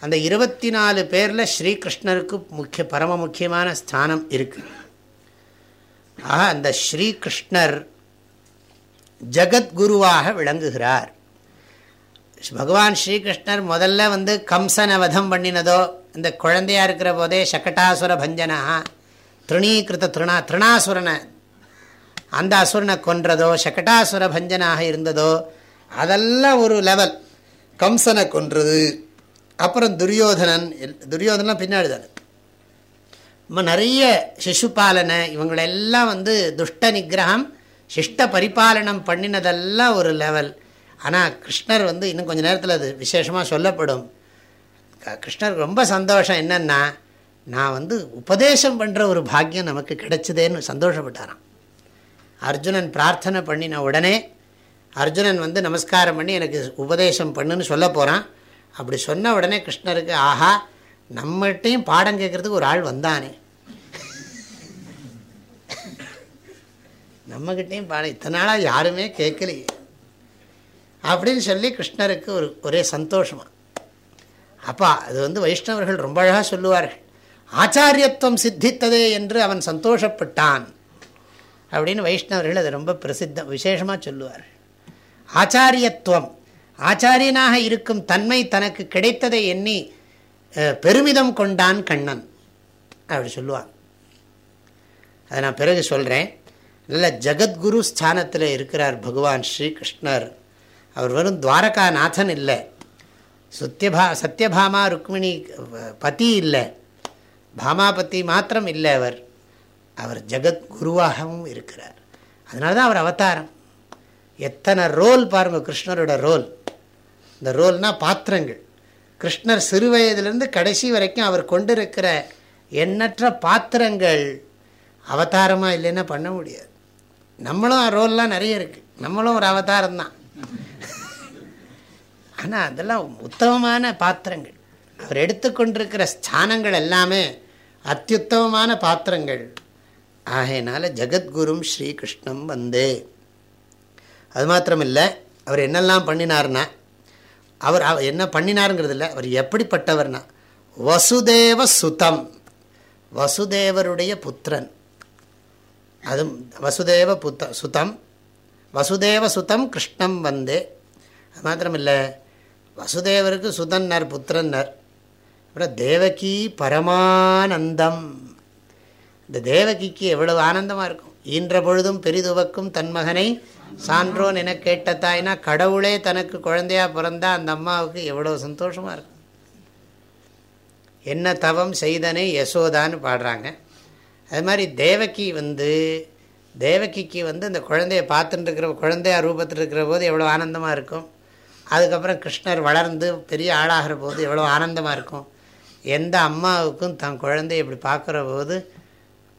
அந்த இருபத்தி நாலு பேரில் ஸ்ரீகிருஷ்ணருக்கு முக்கிய பரம முக்கியமான ஸ்தானம் இருக்குது ஆக அந்த ஸ்ரீகிருஷ்ணர் ஜகத்குருவாக விளங்குகிறார். பகவான் ஸ்ரீகிருஷ்ணர் முதல்ல வந்து கம்சனை வதம் பண்ணினதோ இந்த குழந்தையாக இருக்கிற போதே சக்கட்டாசுர பஞ்சனா திருணீகிருத்த திருணா திருணாசுரனை அந்த அசுரனை கொன்றதோ சக்கட்டாசுர பஞ்சனாக இருந்ததோ அதெல்லாம் ஒரு லெவல் கம்சனை கொன்றது அப்புறம் துரியோதனன் துரியோதனன் பின்னாடி தானே. நம்ம நிறைய சிசுபாலனை இவங்களெல்லாம் வந்து துஷ்ட நிகிரகம் சிஷ்ட பரிபாலனம் பண்ணினதெல்லாம் ஒரு லெவல் ஆனால் கிருஷ்ணர் வந்து இன்னும் கொஞ்சம் நேரத்தில் அது விசேஷமாக சொல்லப்படும். கிருஷ்ணருக்கு ரொம்ப சந்தோஷம் என்னென்னா நான் வந்து உபதேசம் பண்ணுற ஒரு பாக்கியம் நமக்கு கிடைச்சதேன்னு சந்தோஷப்பட்டாராம். அர்ஜுனன் பிரார்த்தனை பண்ணின உடனே அர்ஜுனன் வந்து நமஸ்காரம் பண்ணி எனக்கு உபதேசம் பண்ணுன்னு சொல்ல போகிறான் அப்படி சொன்ன உடனே கிருஷ்ணருக்கு ஆஹா நம்மகிட்டையும் பாடம் கேட்குறதுக்கு ஒரு ஆள் வந்தானே. நம்மகிட்டையும் பாட. இத்தனை நாளாக யாருமே கேட்கலையே. அப்படின்னு சொல்லி கிருஷ்ணருக்கு ஒரு ஒரே சந்தோஷமாக அப்பா அது வந்து வைஷ்ணவர்கள் ரொம்ப அழகாக சொல்லுவார்கள். ஆச்சாரியத்துவம் சித்தித்ததே என்று அவன் சந்தோஷப்பட்டான். அப்படின்னு வைஷ்ணவர்கள் அது ரொம்ப பிரசித்தம் விசேஷமாக சொல்லுவார்கள். ஆச்சாரியத்துவம். ஆச்சாரியனாக இருக்கும் தன்மை தனக்கு கிடைத்ததை எண்ணி பெருமிதம் கொண்டான் கண்ணன். அப்படி சொல்லுவான் அதை நான் பிறகு சொல்கிறேன் நல்ல ஜகத்குரு ஸ்தானத்தில் இருக்கிறார் பகவான் ஸ்ரீகிருஷ்ணர். அவர் வெறும் துவாரகாநாதன் இல்லை. சத்யபா சத்யபாமா ருக்மிணி பதி இல்லை. பாமாபதி மாத்திரம் இல்லை அவர். அவர் ஜகத்குருவாகவும் இருக்கிறார். அதனால தான் அவர் அவதாரம். எத்தனை ரோல் பாருங்கள் கிருஷ்ணரோட ரோல். இந்த ரோல்னால் பாத்திரங்கள். கிருஷ்ணர் சிறு வயதிலிருந்து கடைசி வரைக்கும் அவர் கொண்டிருக்கிற எண்ணற்ற பாத்திரங்கள் அவதாரமாக இல்லைன்னா பண்ண முடியாது. நம்மளும் ரோல்லாம் நிறைய இருக்குது நம்மளும் ஒரு அவதாரம் தான். ஆனால் அதெல்லாம் உத்தமமான பாத்திரங்கள். அவர் எடுத்துக்கொண்டிருக்கிற ஸ்தானங்கள் எல்லாமே அத்தியுத்தமமான பாத்திரங்கள். ஆகையினால ஜெகத்குரும் ஸ்ரீகிருஷ்ணம் வந்தே. அது மாத்திரமில்லை அவர் என்னெல்லாம் பண்ணினார்னா அவர் என்ன பண்ணினாருங்கிறது இல்லை அவர் எப்படிப்பட்டவர்னா வசுதேவ சுதம். வசுதேவருடைய புத்திரன். அது வசுதேவ புத்த சுதம். வசுதேவ சுதம் கிருஷ்ணம் வந்தே. அது மாத்திரமில்லை வசுதேவருக்கு சுதன்னர் புத்திரன்னர். அப்புறம் தேவகி பரமானந்தம். இந்த தேவகிக்கு எவ்வளவு ஆனந்தமாக இருக்கும். ஈன்ற பொழுதும் பெரிதுவக்கும் தன் மகனை சான்றோன் என கேட்ட தாய்னா கடவுளே தனக்கு குழந்தையாக பிறந்தால் அந்த அம்மாவுக்கு எவ்வளோ சந்தோஷமாக இருக்கும். என்ன தவம் செய்தனை யசோதான்னு பாடுறாங்க. அது மாதிரி தேவகி வந்து தேவகிக்கு வந்து அந்த குழந்தைய பார்த்துட்டு இருக்கிற குழந்தையா ரூபத்தில் இருக்கிற போது எவ்வளோ ஆனந்தமாக இருக்கும். அதுக்கப்புறம் கிருஷ்ணர் வளர்ந்து பெரிய ஆளாகிற போது எவ்வளோ ஆனந்தமாக இருக்கும். எந்த அம்மாவுக்கும் தன் குழந்தைய இப்படி பார்க்குற போது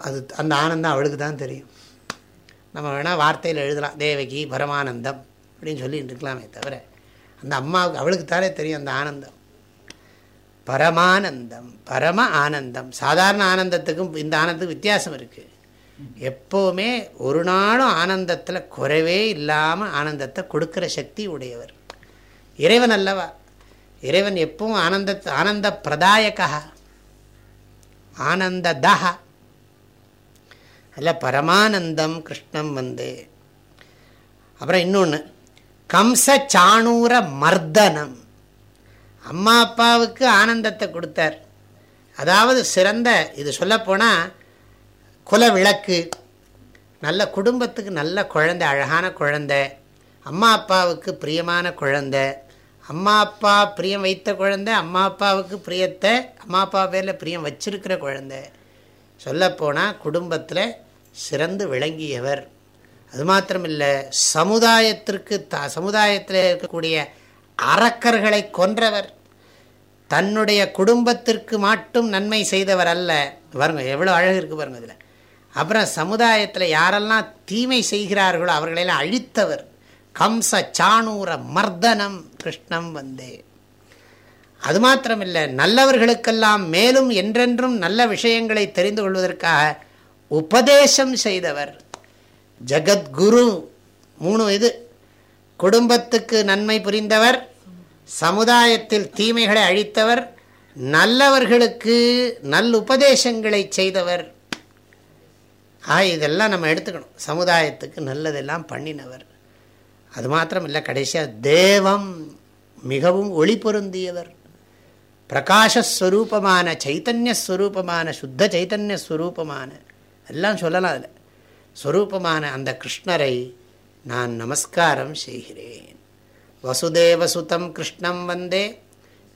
அது அந்த ஆனந்தம் அவளுக்கு தான் தெரியும். நம்ம வேணால் வார்த்தையில் எழுதலாம். தேவகி பரமானந்தம் அப்படின்னு சொல்லிட்டு இருக்கலாமே தவிர அந்த அம்மாவுக்கு அவளுக்கு தானே தெரியும் அந்த ஆனந்தம். பரமானந்தம் பரம ஆனந்தம். சாதாரண ஆனந்தத்துக்கும் இந்த ஆனந்தத்துக்கு வித்தியாசம் இருக்குது எப்போவுமே ஒரு நாளும் ஆனந்தத்தில் குறைவே இல்லாமல் ஆனந்தத்தை கொடுக்குற சக்தி உடையவர். இறைவன் அல்லவா? இறைவன் எப்பவும் ஆனந்த ஆனந்த பிரதாயகா. ஆனந்ததா. அல்ல பரமானந்தம் கிருஷ்ணம் வந்து. அப்புறம் இன்னொன்று கம்ச சாணூர மர்தனம். அம்மா அப்பாவுக்கு ஆனந்தத்தை கொடுத்தார். அதாவது சிறந்த இது சொல்லப்போனால் குல விளக்கு நல்ல குடும்பத்துக்கு நல்ல குழந்தை அழகான குழந்தை. அம்மா அப்பாவுக்கு பிரியமான குழந்தை. அம்மா அப்பா பிரியம் வைத்த குழந்தை அம்மா அப்பாவுக்கு பிரியத்தை அம்மா அப்பா பேரில் பிரியம் வச்சிருக்கிற குழந்தை. சொல்லப்போனால் குடும்பத்தில் சிறந்து விளங்கியவர். அது மாத்திரமில்லை சமுதாயத்திற்கு த சமுதாயத்தில் இருக்கக்கூடிய அறக்கர்களை கொன்றவர். தன்னுடைய குடும்பத்திற்கு மட்டும் நன்மை செய்தவர் அல்ல. பாருங்க எவ்வளோ அழகு இருக்குது பாருங்க இதில். அப்புறம் சமுதாயத்தில் யாரெல்லாம் தீமை செய்கிறார்களோ அவர்களெல்லாம் அழித்தவர். கம்ச சாணூர மர்தனம் கிருஷ்ணம் வந்தே. அது மாத்திரமில்லை நல்லவர்களுக்கெல்லாம் மேலும் என்றென்றும் நல்ல விஷயங்களை தெரிந்து கொள்வதற்காக உபதேசம் செய்தவர். ஜகத்குரு மூணு இது. குடும்பத்துக்கு நன்மை புரிந்தவர் சமுதாயத்தில் தீமைகளை அழித்தவர் நல்லவர்களுக்கு நல் உபதேசங்களை செய்தவர். ஆ இதெல்லாம் நம்ம எடுத்துக்கணும். சமுதாயத்துக்கு நல்லதெல்லாம் பண்ணினவர். அது மாத்திரம் இல்லை கடைசியாக தேவம் மிகவும் ஒளி பொருந்தியவர். பிரகாஷஸ்வரூபமான சைத்தன்யஸ்வரூபமான சுத்த சைத்தன்யஸ்வரூபமான எல்லாம் சொல்லலாம் அதில். ஸ்வரூபமான அந்த கிருஷ்ணரை நான் நமஸ்காரம் செய்கிறேன். வசுதேவசுதம் கிருஷ்ணம் வந்தே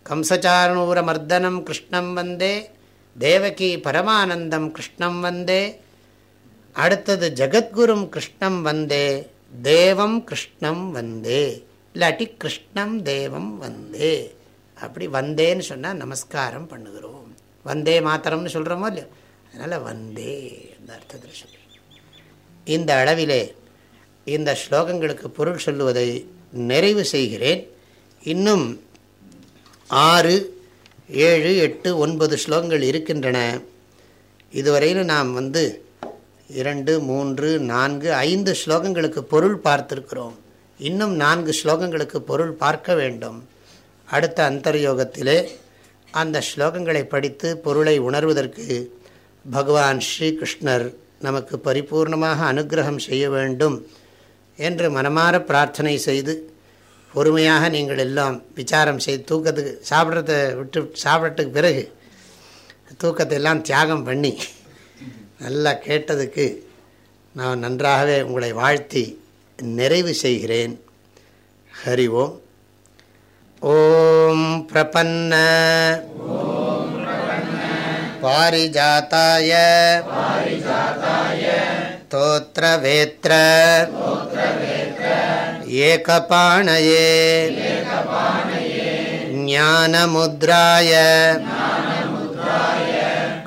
கம்சச்சாரணூரமர்தனம் கிருஷ்ணம் வந்தே தேவகி பரமானந்தம் கிருஷ்ணம் வந்தே அடுத்தது ஜகத்குரும் கிருஷ்ணம் வந்தே தேவம் கிருஷ்ணம் வந்தே இல்லாட்டி கிருஷ்ணம் தேவம் வந்தே. அப்படி வந்தேன்னு சொன்னால் நமஸ்காரம் பண்ணுகிறோம். வந்தே மாத்திரம்னு சொல்கிறோமோ இல்லையோ? அதனால் வந்தே அந்த அர்த்தத்தில் சொல்கிறோம் இந்த அளவிலே இந்த ஸ்லோகங்களுக்கு பொருள் சொல்லுவதை நிறைவு செய்கிறேன். இன்னும் ஆறு ஏழு எட்டு ஒன்பது ஸ்லோகங்கள் இருக்கின்றன. இதுவரையில் நாம் வந்து இரண்டு மூன்று நான்கு ஐந்து ஸ்லோகங்களுக்கு பொருள் பார்த்திருக்கிறோம். இன்னும் நான்கு ஸ்லோகங்களுக்கு பொருள் பார்க்க வேண்டும். அடுத்த அந்தர்யோகத்திலே அந்த ஸ்லோகங்களை படித்து பொருளை உணர்வதற்கு பகவான் ஸ்ரீகிருஷ்ணர் நமக்கு பரிபூர்ணமாக அனுகிரகம் செய்ய வேண்டும். என்று மனமாற பிரார்த்தனை செய்து பொறுமையாக நீங்கள் எல்லாம் விசாரம் செய்து தூக்கத்துக்கு சாப்பிட்றத விட்டு சாப்பிட்றதுக்கு பிறகு தூக்கத்தை எல்லாம் தியாகம் பண்ணி நல்லா கேட்டதுக்கு நான் நன்றாகவே உங்களை வாழ்த்தி நிறைவு செய்கிறேன். ஹரி ஓம். ஓம் பிரபன்ன. பாரிஜாத்தாய. तोत्रवेत्र एकपाणये। ज्ञानमुद्राय।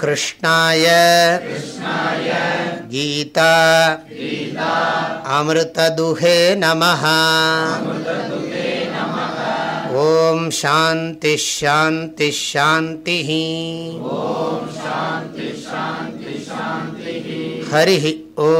कृष्णाय। गीता। अमृतदुहे नमः। ॐ शान्तिश्शान्तिश्शान्तिः हरिः। ஓ